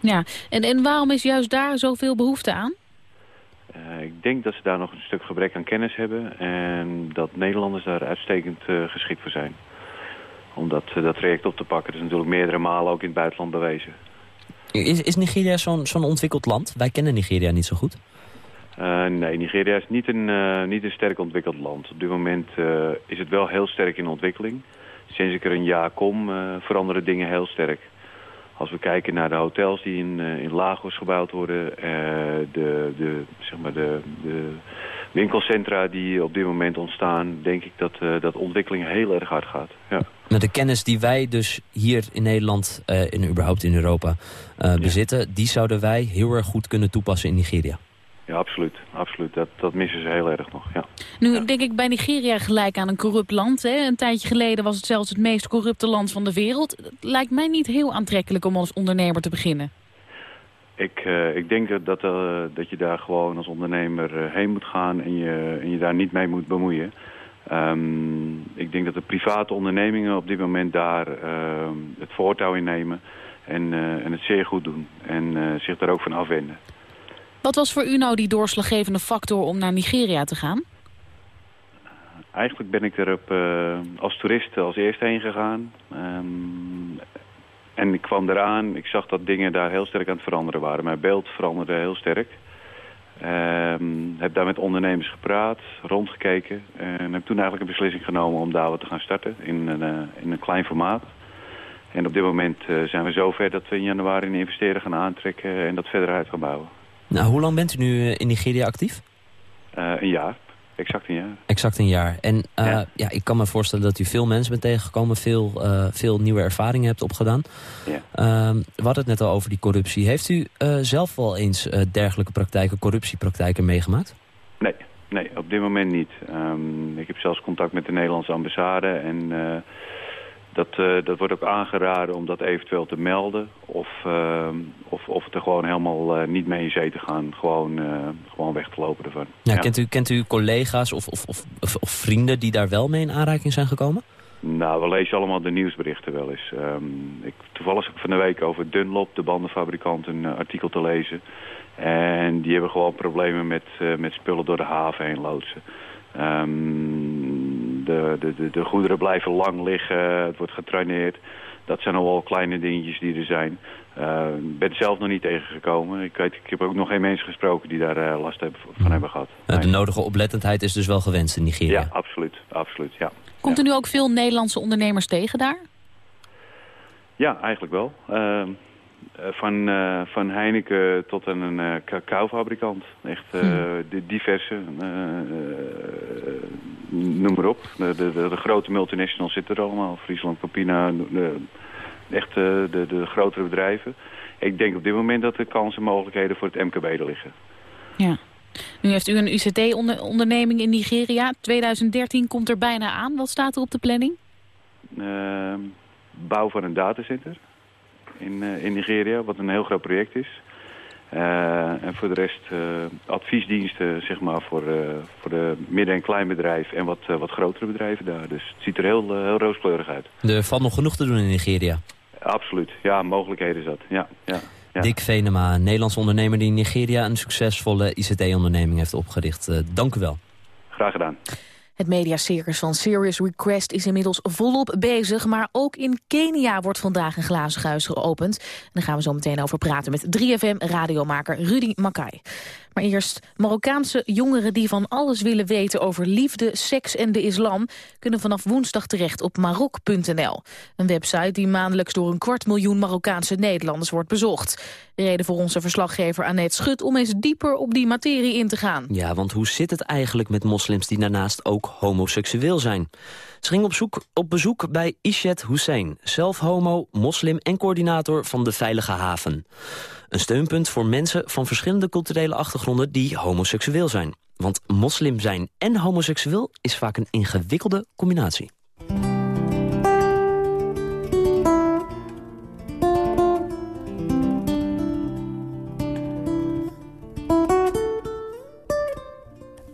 Ja, en, en waarom is juist daar zoveel behoefte aan? Uh, ik denk dat ze daar nog een stuk gebrek aan kennis hebben en dat Nederlanders daar uitstekend uh, geschikt voor zijn. Om dat, uh, dat traject op te pakken. Dat is natuurlijk meerdere malen ook in het buitenland bewezen. Is, is Nigeria zo'n zo'n ontwikkeld land? Wij kennen Nigeria niet zo goed. nee, Nigeria is niet een, niet een sterk ontwikkeld land. Op dit moment is het wel heel sterk in ontwikkeling. Sinds ik er een jaar kom veranderen dingen heel sterk. Als we kijken naar de hotels die in, uh, in Lagos gebouwd worden, uh, de, de, zeg maar de, de winkelcentra die op dit moment ontstaan, denk ik dat, uh, dat ontwikkeling heel erg hard gaat. Ja. Met de kennis die wij dus hier in Nederland en überhaupt in Europa bezitten, die zouden wij heel erg goed kunnen toepassen in Nigeria. Ja, absoluut. absoluut. Dat, dat missen ze heel erg nog, ja. Nu ja. denk ik bij Nigeria gelijk aan een corrupt land. Hè? Een tijdje geleden was het zelfs het meest corrupte land van de wereld. Het lijkt mij niet heel aantrekkelijk om als ondernemer te beginnen. Ik, uh, ik denk dat, uh, dat je daar gewoon als ondernemer uh, heen moet gaan en je, en je daar niet mee moet bemoeien. Um, ik denk dat de private ondernemingen op dit moment daar het voortouw in nemen en, en het zeer goed doen. En zich daar ook van afwenden. Wat was voor u nou die doorslaggevende factor om naar Nigeria te gaan? Eigenlijk ben ik er op, uh, als toerist als eerste heen gegaan. Um, en ik kwam eraan, ik zag dat dingen daar heel sterk aan het veranderen waren. Mijn beeld veranderde heel sterk. Um, heb daar met ondernemers gepraat, rondgekeken. En heb toen eigenlijk een beslissing genomen om daar wat te gaan starten in een, uh, in een klein formaat. En op dit moment uh, zijn we zover dat we in januari een investeerder gaan aantrekken en dat verder uit gaan bouwen. Nou, hoe lang bent u nu in Nigeria actief? Uh, een jaar. Exact een jaar. Exact een jaar. En uh, ja. ja. ik kan me voorstellen dat u veel mensen bent tegengekomen, veel, veel nieuwe ervaringen hebt opgedaan. Ja. Uh, we hadden het net al over die corruptie. Heeft u zelf wel eens dergelijke praktijken, corruptiepraktijken meegemaakt? Nee, nee, op dit moment niet. Ehm, ik heb zelfs contact met de Nederlandse ambassade en eh, dat, eh, dat wordt ook aangeraden om dat eventueel te melden. Of, ehm, of, of er gewoon helemaal eh, niet mee in zee te gaan. Gewoon, eh, gewoon weg te lopen ervan. Ja, Kent, u, kent u collega's of, of, of, vrienden die daar wel mee in aanraking zijn gekomen? Nou, we lezen allemaal de nieuwsberichten wel eens. Ehm, ik, toevallig van de week over Dunlop, de bandenfabrikant, een artikel te lezen. En die hebben gewoon problemen met, met spullen door de haven heen loodsen. Ehm, de, de, de, de goederen blijven lang liggen, het wordt getraineerd. Dat zijn al wel kleine dingetjes die er zijn. Eh, Ik ben zelf nog niet tegengekomen. Ik, weet, ik heb ook nog geen mensen gesproken die daar eh, last hebben, van hebben gehad. Nou, de nodige oplettendheid is dus wel gewenst in Nigeria. Ja, absoluut. absoluut ja. Komt er nu ook veel Nederlandse ondernemers tegen daar? Ja, eigenlijk wel. Ehm, eh, van, eh, van Heineken tot aan een eh, cacaofabrikant. Echt eh, de diverse, eh, eh, noem maar op. De, de, de, grote multinationals zitten er allemaal. Friesland, Campina, de, echt eh, de, de grotere bedrijven. Ik denk op dit moment dat de kansen en mogelijkheden voor het MKB er liggen. Ja. Nu heeft u een UCT-onderneming in Nigeria. 2013 komt er bijna aan. Wat staat er op de planning? Ehm, bouw van een datacenter in, eh, in Nigeria, wat een heel groot project is. Eh, en voor de rest eh, adviesdiensten zeg maar, voor, eh, voor de midden- en kleinbedrijf en wat, wat grotere bedrijven daar. Dus het ziet er heel, heel rooskleurig uit. Er valt nog genoeg te doen in Nigeria. Absoluut. Ja, mogelijkheden is dat. Ja, ja, ja. Dick Venema, een Nederlandse ondernemer die in Nigeria een succesvolle ICT-onderneming heeft opgericht. Dank u wel. Graag gedaan. Het mediacircus van Serious Request is inmiddels volop bezig. Maar ook in Kenia wordt vandaag een glazen geopend. En daar gaan we zo meteen over praten met 3FM-radiomaker Rudy Makai. Maar eerst, Marokkaanse jongeren die van alles willen weten over liefde, seks en de islam... kunnen vanaf woensdag terecht op marok.nl. Een website die maandelijks door een kwart miljoen Marokkaanse Nederlanders wordt bezocht. Reden voor onze verslaggever Annette Schut om eens dieper op die materie in te gaan. Ja, want hoe zit het eigenlijk met moslims die daarnaast ook homoseksueel zijn? Ze ging op, zoek, op bezoek bij Ishet Hussein, zelf homo, moslim en coördinator van de Veilige Haven. Een steunpunt voor mensen van verschillende culturele achtergronden die homoseksueel zijn. Want moslim zijn en homoseksueel is vaak een ingewikkelde combinatie.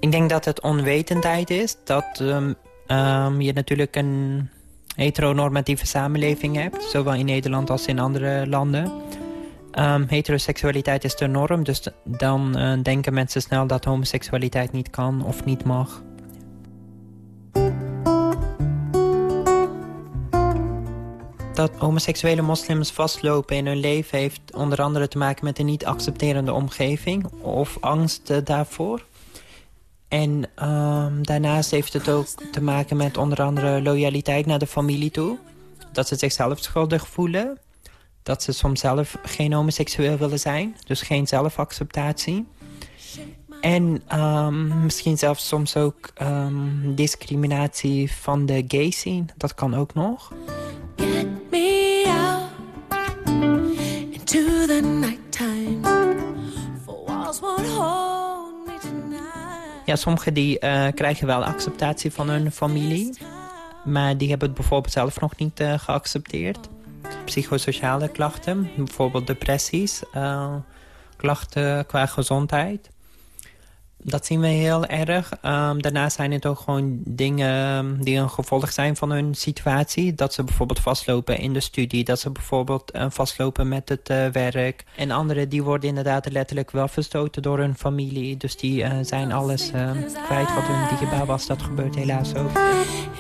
Ik denk dat het onwetendheid is. Dat ehm, ehm, je natuurlijk een heteronormatieve samenleving hebt. Zowel in Nederland als in andere landen. Ehm, heteroseksualiteit is de norm. Dus dan eh, denken mensen snel dat homoseksualiteit niet kan of niet mag. Dat homoseksuele moslims vastlopen in hun leven... heeft onder andere te maken met een niet accepterende omgeving... of angst daarvoor. En ehm, daarnaast heeft het ook te maken met onder andere loyaliteit naar de familie toe. Dat ze zichzelf schuldig voelen. Dat ze soms zelf geen homoseksueel willen zijn. Dus geen zelfacceptatie. En ehm, misschien zelfs soms ook ehm, discriminatie van de gay scene. Dat kan ook nog. me out into the nighttime. Ja, sommigen die eh, krijgen wel acceptatie van hun familie. Maar die hebben het bijvoorbeeld zelf nog niet eh, geaccepteerd. Psychosociale klachten, bijvoorbeeld depressies, eh, klachten qua gezondheid. Dat zien we heel erg. Ehm, daarnaast zijn het ook gewoon dingen die een gevolg zijn van hun situatie. Dat ze bijvoorbeeld vastlopen in de studie. Dat ze bijvoorbeeld eh, vastlopen met het eh, werk. En anderen die worden inderdaad letterlijk wel verstoten door hun familie. Dus die eh, zijn alles eh, kwijt wat hun dierbaar was. Dat gebeurt helaas ook.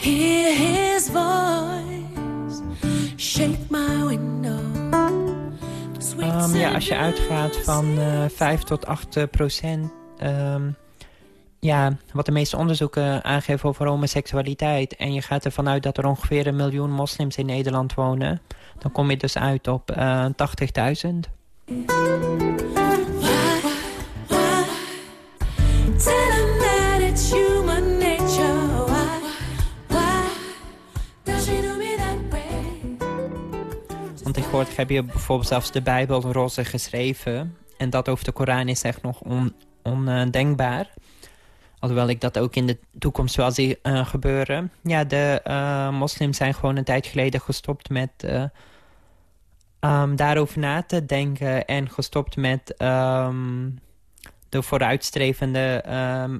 Hear his voice. Shake my window. The sweet Ehm, ja, als je uitgaat van eh 5 tot 8 eh, procent... ehm, ja, wat de meeste onderzoeken aangeven over homoseksualiteit... en je gaat ervan uit dat er ongeveer een miljoen moslims in Nederland wonen... dan kom je dus uit op eh 80.000. Tell him that it's human nature. Why, why does she do me that way? Want tegenwoordig heb je bijvoorbeeld zelfs de Bijbel roze geschreven... en dat over de Koran is echt nog on, ondenkbaar. Alhoewel ik dat ook in de toekomst wel zie eh, gebeuren. Ja, de eh, moslims zijn gewoon een tijd geleden gestopt met eh, ehm, daarover na te denken. En gestopt met ehm, de vooruitstrevende ehm,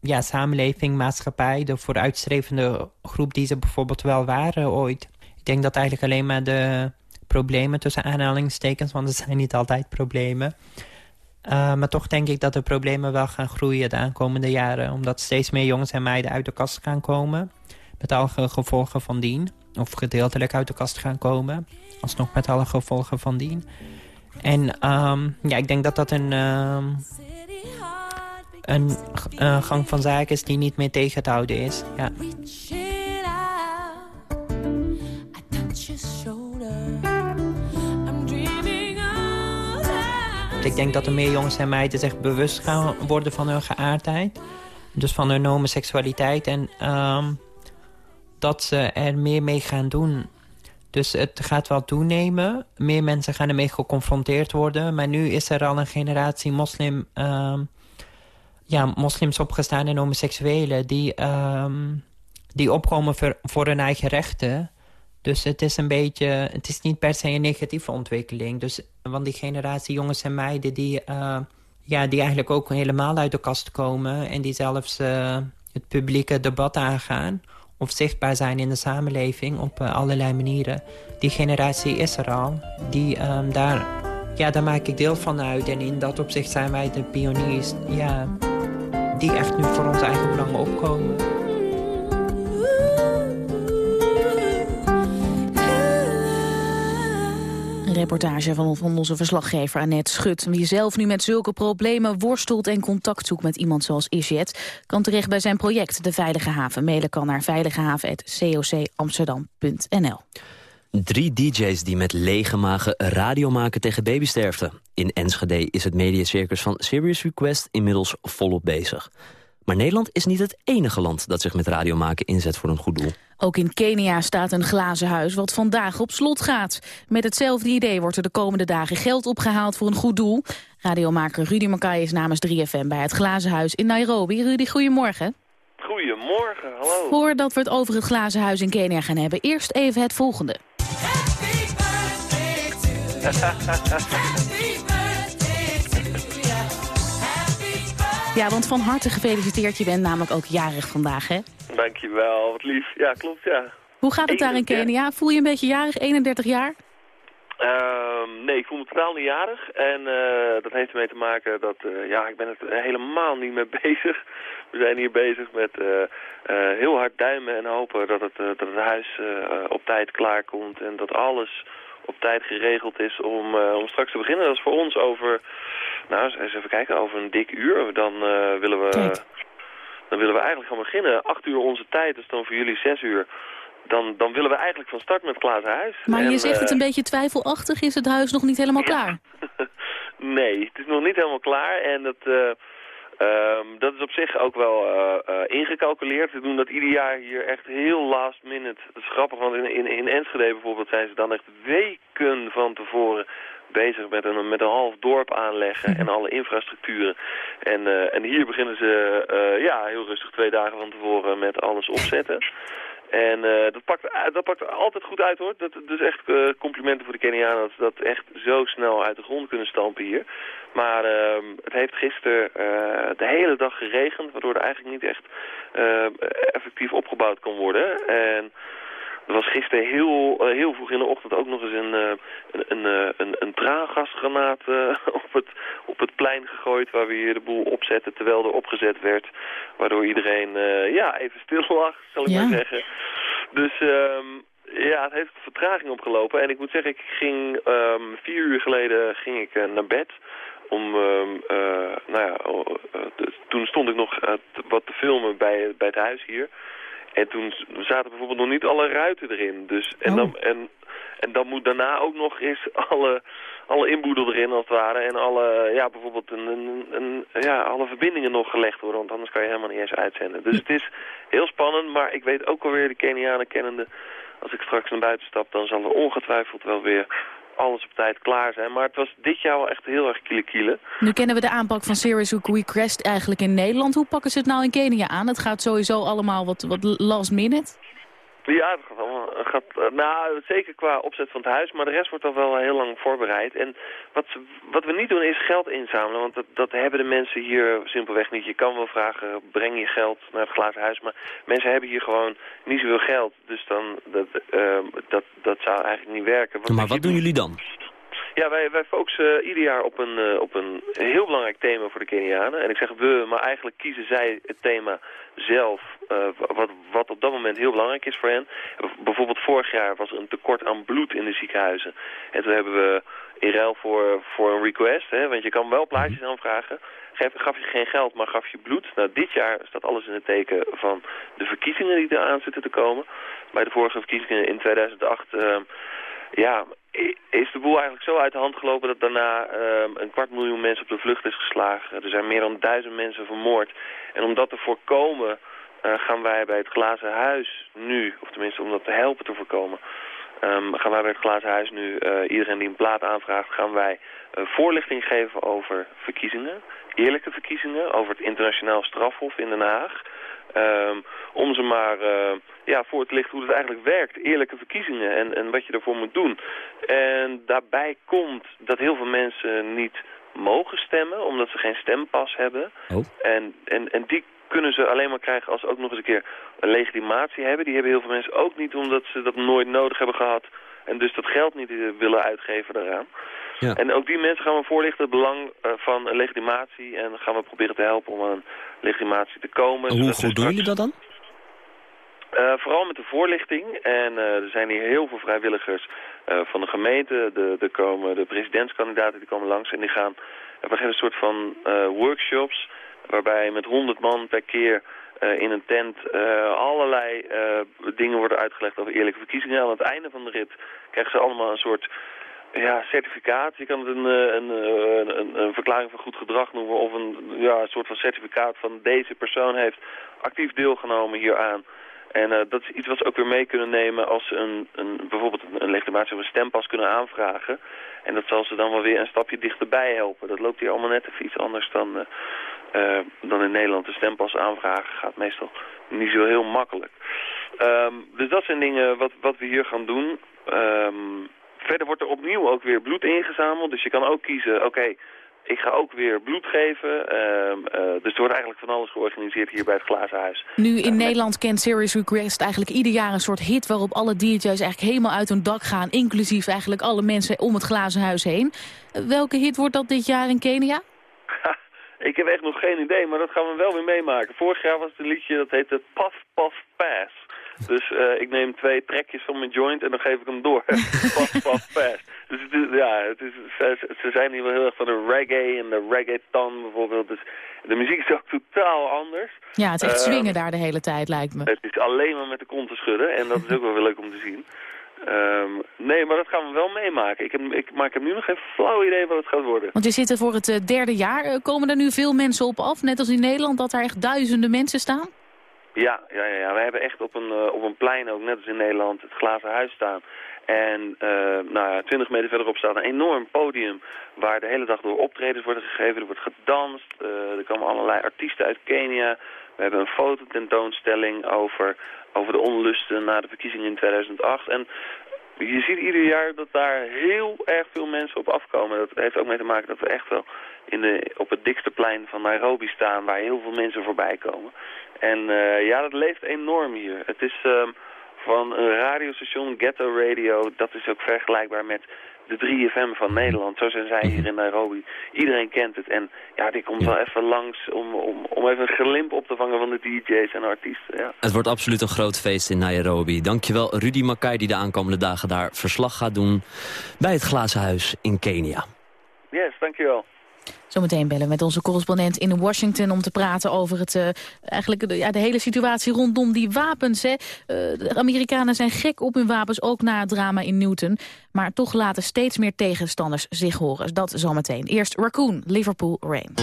ja, samenleving, maatschappij. De vooruitstrevende groep die ze bijvoorbeeld wel waren ooit. Ik denk dat eigenlijk alleen maar de problemen tussen aanhalingstekens... want er zijn niet altijd problemen... Uh, maar toch denk ik dat de problemen wel gaan groeien de aankomende jaren. Omdat steeds meer jongens en meiden uit de kast gaan komen. Met alle gevolgen van dien. Of gedeeltelijk uit de kast gaan komen. Alsnog met alle gevolgen van dien. En um, ja, ik denk dat dat een, um, een gang van zaken is die niet meer tegen te houden is. Ja. Ik denk dat er meer jongens en meiden zich bewust gaan worden van hun geaardheid. Dus van hun homoseksualiteit. En um, dat ze er meer mee gaan doen. Dus het gaat wel toenemen. Meer mensen gaan ermee geconfronteerd worden. Maar nu is er al een generatie moslim, um, ja, moslims opgestaan en homoseksuelen... die, um, die opkomen voor, voor hun eigen rechten... Dus het is een beetje, het is niet per se een negatieve ontwikkeling. Dus, want die generatie jongens en meiden die, uh, ja, die eigenlijk ook helemaal uit de kast komen... en die zelfs uh, het publieke debat aangaan... of zichtbaar zijn in de samenleving op uh, allerlei manieren. Die generatie is er al. Die, um, daar, ja, daar maak ik deel van uit. En in dat opzicht zijn wij de pioniers ja, die echt nu voor onze eigen belangen opkomen. Reportage van, onze verslaggever Annette Schut. Wie zelf nu met zulke problemen worstelt en contact zoekt met iemand zoals Isjet... kan terecht bij zijn project De Veilige Haven. Mailen kan naar veiligehaven.cocamsterdam.nl. Drie dj's die met lege magen radio maken tegen babysterfte. In Enschede is het mediacircus van Serious Request inmiddels volop bezig. Maar Nederland is niet het enige land dat zich met radio maken inzet voor een goed doel. Ook in Kenia staat een glazen huis wat vandaag op slot gaat. Met hetzelfde idee wordt er de komende dagen geld opgehaald voor een goed doel. Radiomaker Rudy Makai is namens 3FM bij het glazen huis in Nairobi. Rudy, goedemorgen. Goedemorgen, hallo. Voordat we het over het glazen huis in Kenia gaan hebben, eerst even het volgende. [laughs] Ja, want van harte gefeliciteerd. Je bent namelijk ook jarig vandaag, hè? Dankjewel, wat lief. Ja, klopt, ja. Hoe gaat het daar in Kenia? Voel je een beetje jarig, 31 jaar? Uh, nee, ik voel me totaal niet jarig. En uh, dat heeft ermee te maken dat, uh, ja, ik ben er helemaal niet mee [laughs] bezig. We zijn hier bezig met uh, heel hard duimen en hopen dat het, dat het huis op tijd klaarkomt. En dat alles op tijd geregeld is om, om straks te beginnen. Dat is voor ons over, nou, eens even kijken, over een dik uur. Dan willen we... Dan willen we eigenlijk gaan beginnen. Acht uur onze tijd, dus dan voor jullie zes uur. Dan, dan willen we eigenlijk van start met Glazen Huis. Maar je zegt het eh, een beetje twijfelachtig. Is het huis nog niet helemaal [laughs] klaar? nee, het is nog niet helemaal klaar. En dat, eh, ehm, dat is op zich ook wel eh, ingecalculeerd. We doen dat ieder jaar hier echt heel last minute. Dat is grappig, want in, in, in Enschede bijvoorbeeld zijn ze dan echt weken van tevoren bezig met een, met een half dorp aanleggen en alle infrastructuren. En, eh, en hier beginnen ze ja, heel rustig twee dagen van tevoren met alles opzetten. En eh, dat, pakt, eh, dat pakt altijd goed uit hoor. Dat, dus echt eh, complimenten voor de Kenianen dat ze dat echt zo snel uit de grond kunnen stampen hier. Maar ehm, het heeft gisteren de hele dag geregend, waardoor er eigenlijk niet echt effectief opgebouwd kon worden. En er was gisteren heel, eh, heel vroeg in de ochtend ook nog eens een, eh, een, een, eh, een, een traangasgranaat [laughs] op, het, op het plein gegooid waar we hier de boel opzetten terwijl er opgezet werd. Waardoor iedereen ja, even stil lag, zal ik Ja. maar zeggen. Dus ehm, ja, het heeft vertraging opgelopen. En ik moet zeggen, ik ging ehm, vier uur geleden ging ik naar bed om, ehm, eh, nou ja, toen stond ik nog wat te filmen bij, bij het huis hier. En toen zaten bijvoorbeeld nog niet alle ruiten erin. Dus, en, Oh. dan, en, en dan moet daarna ook nog eens alle, alle inboedel erin als het ware. En alle, ja, bijvoorbeeld een, een, een- ja, alle verbindingen nog gelegd worden. Want anders kan je helemaal niet eens uitzenden. Dus het is heel spannend. Maar ik weet ook alweer de Kenianen kennende. Als ik straks naar buiten stap, dan zal er ongetwijfeld wel weer alles op tijd klaar zijn. Maar het was dit jaar wel echt heel erg kiele kiele. Nu kennen we de aanpak van Serious Request eigenlijk in Nederland. Hoe pakken ze het nou in Kenia aan? Het gaat sowieso allemaal wat, wat last minute. Ja, het gaat eh, nou, zeker qua opzet van het huis, maar de rest wordt al wel heel lang voorbereid. En wat, wat we niet doen is geld inzamelen, want dat, dat hebben de mensen hier simpelweg niet. Je kan wel vragen, breng je geld naar het glazen huis, maar mensen hebben hier gewoon niet zoveel geld. Dus dan, dat, eh, dat, dat zou eigenlijk niet werken. Wat Maar wat doen jullie dan? Ja, wij, wij focussen ieder jaar op een, eh, op een heel belangrijk thema voor de Kenianen. En ik zeg we, maar eigenlijk kiezen zij het thema zelf, eh, wat, wat op dat moment heel belangrijk is voor hen. Bijvoorbeeld vorig jaar was er een tekort aan bloed in de ziekenhuizen. En toen hebben we in ruil voor, voor een request, hè, want je kan wel plaatjes aanvragen, gaf, gaf je geen geld, maar gaf je bloed. Nou, dit jaar staat alles in het teken van de verkiezingen die eraan zitten te komen. Bij de vorige verkiezingen in 2008... eh, ja, is de boel eigenlijk zo uit de hand gelopen dat daarna ehm, een kwart miljoen mensen op de vlucht is geslagen. Er zijn meer dan duizend mensen vermoord. En om dat te voorkomen eh, gaan wij bij het Glazen Huis nu, of tenminste om dat te helpen te voorkomen, ehm, gaan wij bij het Glazen Huis nu, eh, iedereen die een plaat aanvraagt, gaan wij eh, voorlichting geven over verkiezingen. Eerlijke verkiezingen, over het internationaal strafhof in Den Haag. Ehm, om ze maar eh, ja, voor te lichten hoe het eigenlijk werkt. Eerlijke verkiezingen en, en wat je ervoor moet doen. En daarbij komt dat heel veel mensen niet mogen stemmen, omdat ze geen stempas hebben. Oh. En, en, en die kunnen ze alleen maar krijgen als ze ook nog eens een keer een legitimatie hebben. Die hebben heel veel mensen ook niet, omdat ze dat nooit nodig hebben gehad. En dus dat geld niet eh, willen uitgeven daaraan. Ja. En ook die mensen gaan we voorlichten het belang eh, van een legitimatie. En gaan we proberen te helpen om aan een legitimatie te komen. Hoe goed doen jullie dat dan? eh, vooral met de voorlichting. En er zijn hier heel veel vrijwilligers van de gemeente. De, er komen de presidentskandidaten die komen langs en die gaan... we geven een soort van workshops waarbij met 100 man per keer eh, in een tent eh, allerlei eh, dingen worden uitgelegd over eerlijke verkiezingen. Aan het einde van de rit krijgen ze allemaal een soort ja, certificaat. Je kan het een, een, een, een, verklaring van goed gedrag noemen of een, ja, soort van certificaat van deze persoon heeft actief deelgenomen hieraan. En dat is iets wat ze ook weer mee kunnen nemen als ze een, een, bijvoorbeeld een, legitimatie of een stempas kunnen aanvragen. En dat zal ze dan wel weer een stapje dichterbij helpen. Dat loopt hier allemaal net even iets anders dan, dan in Nederland. De stempas aanvragen gaat meestal niet zo heel makkelijk. Ehm, dus dat zijn dingen wat, wat we hier gaan doen. Ehm, verder wordt er opnieuw ook weer bloed ingezameld. Dus je kan ook kiezen, oké, ik ga ook weer bloed geven. Ehm, eh, dus er wordt eigenlijk van alles georganiseerd hier bij het Glazen Huis. Nu in Nederland kent Serious Request eigenlijk ieder jaar een soort hit... waarop alle DJ's eigenlijk helemaal uit hun dak gaan... inclusief eigenlijk alle mensen om het glazen huis heen. Eh, Welke hit wordt dat dit jaar in Kenia? Ik heb echt nog geen idee, maar dat gaan we wel weer meemaken. Vorig jaar was het een liedje dat heette Puff Puff Pass. Dus eh, ik neem twee trekjes van mijn joint en dan geef ik hem door. Puff Puff Pass. Dus het is, ja, het is, ze, ze zijn hier wel heel erg van de reggae en de reggaeton bijvoorbeeld. Dus de muziek is ook totaal anders. Ja, het is echt Ehm, swingen daar de hele tijd, lijkt me. Het is alleen maar met de kont te schudden en dat is ook wel weer leuk om te zien. Ehm, nee, maar dat gaan we wel meemaken. Ik heb, ik, maar ik heb nu nog geen flauw idee wat het gaat worden. Want je zit er voor het eh, derde jaar. Eh, komen er nu veel mensen op af, net als in Nederland... dat daar echt duizenden mensen staan? Ja, ja, ja, ja. wij hebben echt op een, eh, op een plein, ook net als in Nederland, het glazen huis staan. En eh nou ja, 20 meter verderop staat een enorm podium waar de hele dag door optredens worden gegeven. Er wordt gedanst, er komen allerlei artiesten uit Kenia. We hebben een fototentoonstelling over, over de onlusten na de verkiezingen in 2008. En je ziet ieder jaar dat daar heel erg veel mensen op afkomen. Dat heeft ook mee te maken dat we echt wel in de, op het dikste plein van Nairobi staan... waar heel veel mensen voorbij komen. En eh, ja, dat leeft enorm hier. Het is ehm, van een radiostation, Ghetto Radio... dat is ook vergelijkbaar met de 3FM van Nederland. Zo zijn zij hier in Nairobi. Iedereen kent het. En ja, die komt wel even langs om, om, om even een glimp op te vangen van de DJ's en artiesten. Ja. Het wordt absoluut een groot feest in Nairobi. Dankjewel Rudy Makai die de aankomende dagen daar verslag gaat doen... bij het Glazen Huis in Kenia. Yes, dankjewel. Zometeen bellen met onze correspondent in Washington om te praten over het, eh, eigenlijk de, ja, de hele situatie rondom die wapens. Hè. Eh, de Amerikanen zijn gek op hun wapens, ook na het drama in Newton. Maar toch laten steeds meer tegenstanders zich horen. Dat zometeen. Eerst Raccoon, Liverpool Rain.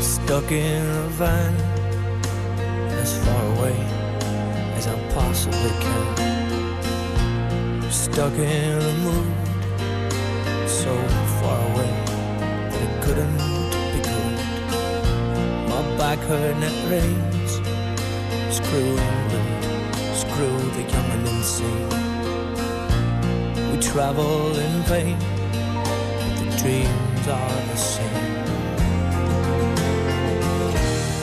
Stuck in a possibly can. Stuck in a mood so far away that it couldn't be good. My back hurt and it rains. Screw England, screw the young and insane. We travel in vain, but the dreams are the same.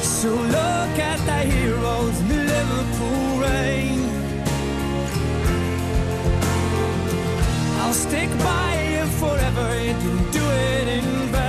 So look at the heroes in the Liverpool rain. I'll stick by you forever. You didn't do it in vain.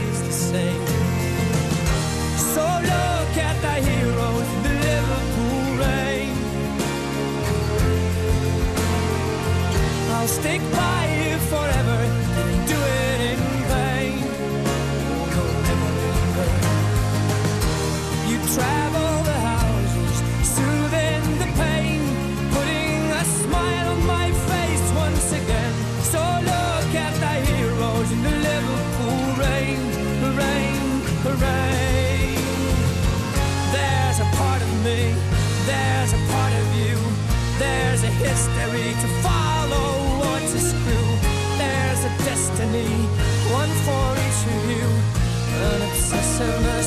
sick.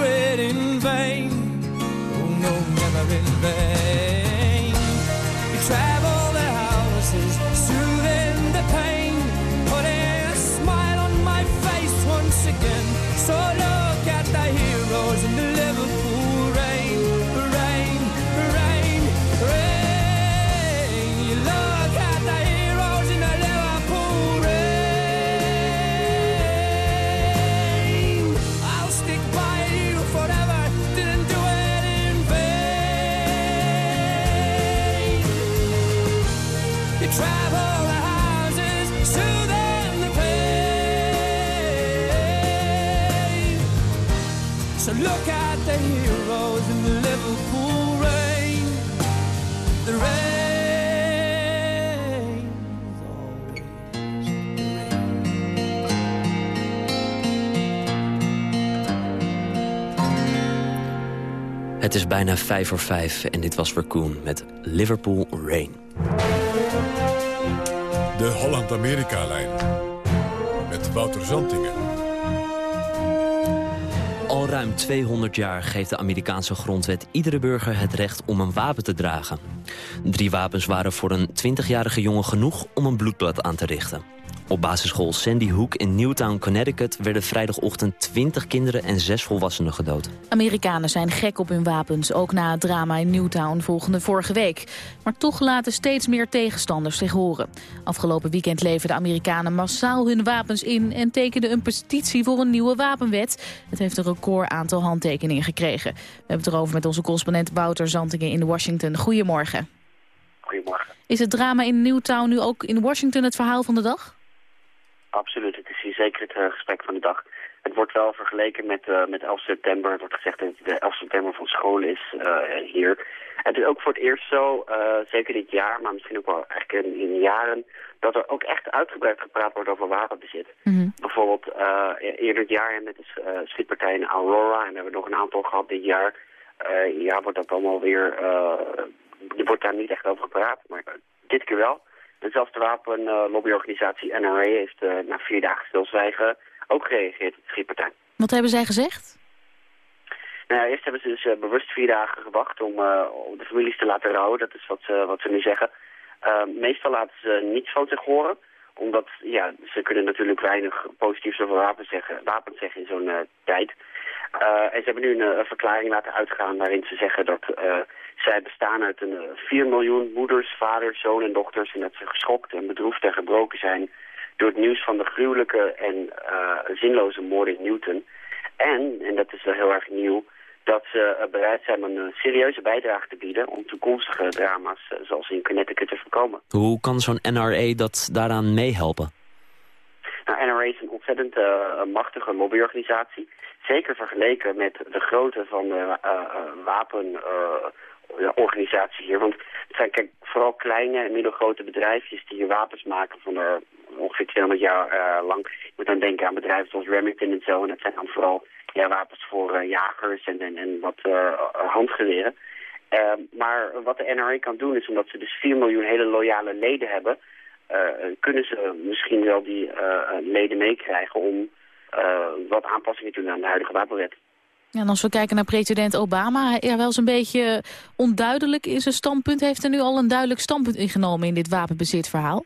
It in vain. Oh no, never in vain. You travel the houses, soothing the pain, putting a smile on my face once again. So At the in the Liverpool. Het is bijna vijf voor vijf en dit was Raccoon met Liverpool Rain. De Holland-Amerika-lijn. Met Wouter Zantingen. Al ruim 200 jaar geeft de Amerikaanse grondwet iedere burger het recht om een wapen te dragen. Drie wapens waren voor een 20-jarige jongen genoeg om een bloedbad aan te richten. Op basisschool Sandy Hook in Newtown, Connecticut... werden vrijdagochtend 20 kinderen en 6 volwassenen gedood. Amerikanen zijn gek op hun wapens, ook na het drama in Newtown volgende vorige week. Maar toch laten steeds meer tegenstanders zich horen. Afgelopen weekend leverden Amerikanen massaal hun wapens in... en tekenden een petitie voor een nieuwe wapenwet. Het heeft een record aantal handtekeningen gekregen. We hebben het erover met onze correspondent Wouter Zantingen in Washington. Goedemorgen. Goedemorgen. Is het drama in Newtown nu ook in Washington het verhaal van de dag? Absoluut, het is hier zeker het eh, gesprek van de dag. Het wordt wel vergeleken met, eh, met 11 september. Het wordt gezegd dat het de 11 september van school is eh, hier. Het is ook voor het eerst zo, zeker dit jaar, maar misschien ook wel eigenlijk in, in jaren, dat er ook echt uitgebreid gepraat wordt over wapenbezit. Bijvoorbeeld eh, eerder dit jaar met de schietpartij in Aurora, en we hebben nog een aantal gehad dit jaar. Ja, wordt dat allemaal weer, er wordt daar niet echt over gepraat, maar dit keer wel. En zelfs de wapenlobbyorganisatie NRA heeft eh, na vier dagen stilzwijgen ook gereageerd op de schietpartij. Wat hebben zij gezegd? Nou ja, eerst hebben ze dus eh, bewust vier dagen gewacht om, eh, om de families te laten rouwen. Dat is wat, ze wat ze nu zeggen. Eh, meestal laten ze niets van zich horen. Omdat, ja, ze kunnen natuurlijk weinig positiefs over wapens zeggen, wapens zeggen in zo'n eh, tijd. Eh, en ze hebben nu een, eh, verklaring laten uitgaan waarin ze zeggen dat eh, zij bestaan uit een eh, 4 miljoen moeders, vaders, zonen en dochters. En dat ze geschokt en bedroefd en gebroken zijn door het nieuws van de gruwelijke en zinloze moorden in Newton. En, en dat is wel heel erg nieuw, dat ze bereid zijn een serieuze bijdrage te bieden om toekomstige drama's zoals in Connecticut te voorkomen. Hoe kan zo'n NRA dat daaraan meehelpen? Nou, NRA is een ontzettend eh, machtige lobbyorganisatie. Zeker vergeleken met de grootte van de wapenorganisatie hier. Want het zijn vooral kleine en middelgrote bedrijfjes die wapens maken van er ongeveer 200 jaar eh, lang. Je moet dan denken aan bedrijven zoals Remington en zo. En dat zijn dan vooral ja, wapens voor eh, jagers en, en, en wat eh, handgeweren. Eh, maar wat de NRA kan doen is, omdat ze dus 4 miljoen hele loyale leden hebben... eh, kunnen ze misschien wel die eh, leden meekrijgen om eh, wat aanpassingen te doen aan de huidige wapenwet. Ja, en als we kijken naar president Obama, hij ja, wel eens een beetje onduidelijk in zijn standpunt. Heeft er nu al een duidelijk standpunt ingenomen in dit wapenbezitverhaal?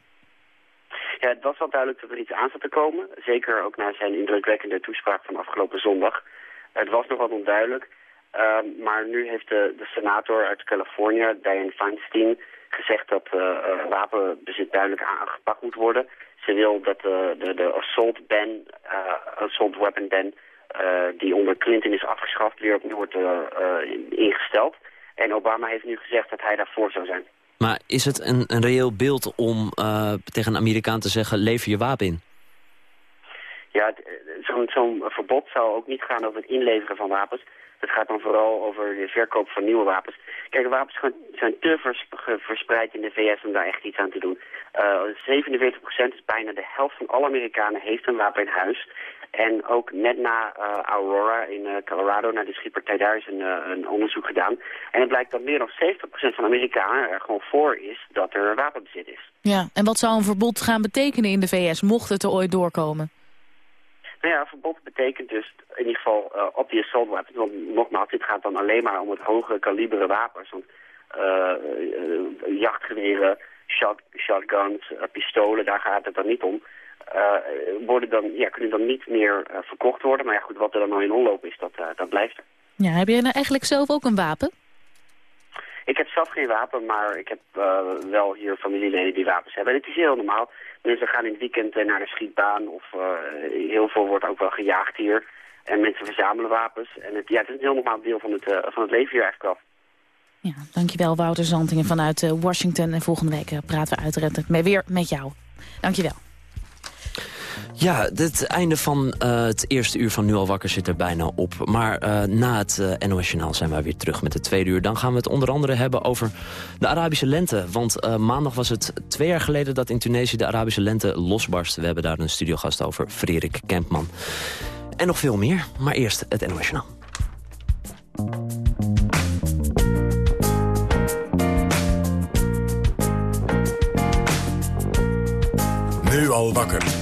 Ja, het was wel duidelijk dat er iets aan zat te komen. Zeker ook na zijn indrukwekkende toespraak van afgelopen zondag. Het was nog wat onduidelijk. Ehm, maar nu heeft de, de senator uit Californië, Dianne Feinstein, gezegd dat eh, eh, wapenbezit duidelijk aangepakt moet worden. Ze wil dat eh, de, de assault ban, assault weapon ban, die onder Clinton is afgeschaft, weer opnieuw wordt ingesteld. En Obama heeft nu gezegd dat hij daarvoor zou zijn. Maar is het een, een reëel beeld om tegen een Amerikaan te zeggen... lever je wapen in? Ja, zo'n verbod zou ook niet gaan over het inleveren van wapens. Het gaat dan vooral over de verkoop van nieuwe wapens. Kijk, de wapens zijn te verspreid in de VS om daar echt iets aan te doen. Eh 47% is bijna de helft van alle Amerikanen heeft een wapen in huis. En ook net na eh, Aurora in eh, Colorado, na de schietpartij, daar is een, eh, een onderzoek gedaan. En het blijkt dat meer dan 70% van de Amerikanen er gewoon voor is dat er wapenbezit is. Ja, en wat zou een verbod gaan betekenen in de VS, mocht het er ooit doorkomen? Nou ja, verbod betekent dus in ieder geval eh, op die assault weapons. Want nogmaals, dit gaat dan alleen maar om het hoge kalibere wapens. Want eh, jachtgeweren, shot, shotguns, pistolen, daar gaat het dan niet om. Worden dan, ja, kunnen dan niet meer verkocht worden. Maar ja, goed, wat er dan nou in omloop is, dat, dat blijft er. Ja, heb jij nou eigenlijk zelf ook een wapen? Ik heb zelf geen wapen, maar ik heb wel hier familieleden die wapens hebben. En het is heel normaal. Mensen gaan in het weekend eh, naar de schietbaan of eh, heel veel wordt ook wel gejaagd hier. En mensen verzamelen wapens. En het, ja, het is een heel normaal deel van het, eh, van het leven hier eigenlijk wel. Dankjewel Wouter Zantingen vanuit Washington. En volgende week praten we uiteraard weer met jou. Dankjewel. Ja, het einde van eh, het eerste uur van Nu al wakker zit er bijna op. Maar eh, na het eh NOS zijn wij weer terug met het tweede uur. Dan gaan we het onder andere hebben over de Arabische lente. Want maandag was het twee jaar geleden dat in Tunesië de Arabische lente losbarst. We hebben daar een studiogast over, Frederik Kempman. En nog veel meer, maar eerst het NOS Journaal. Nu al wakker.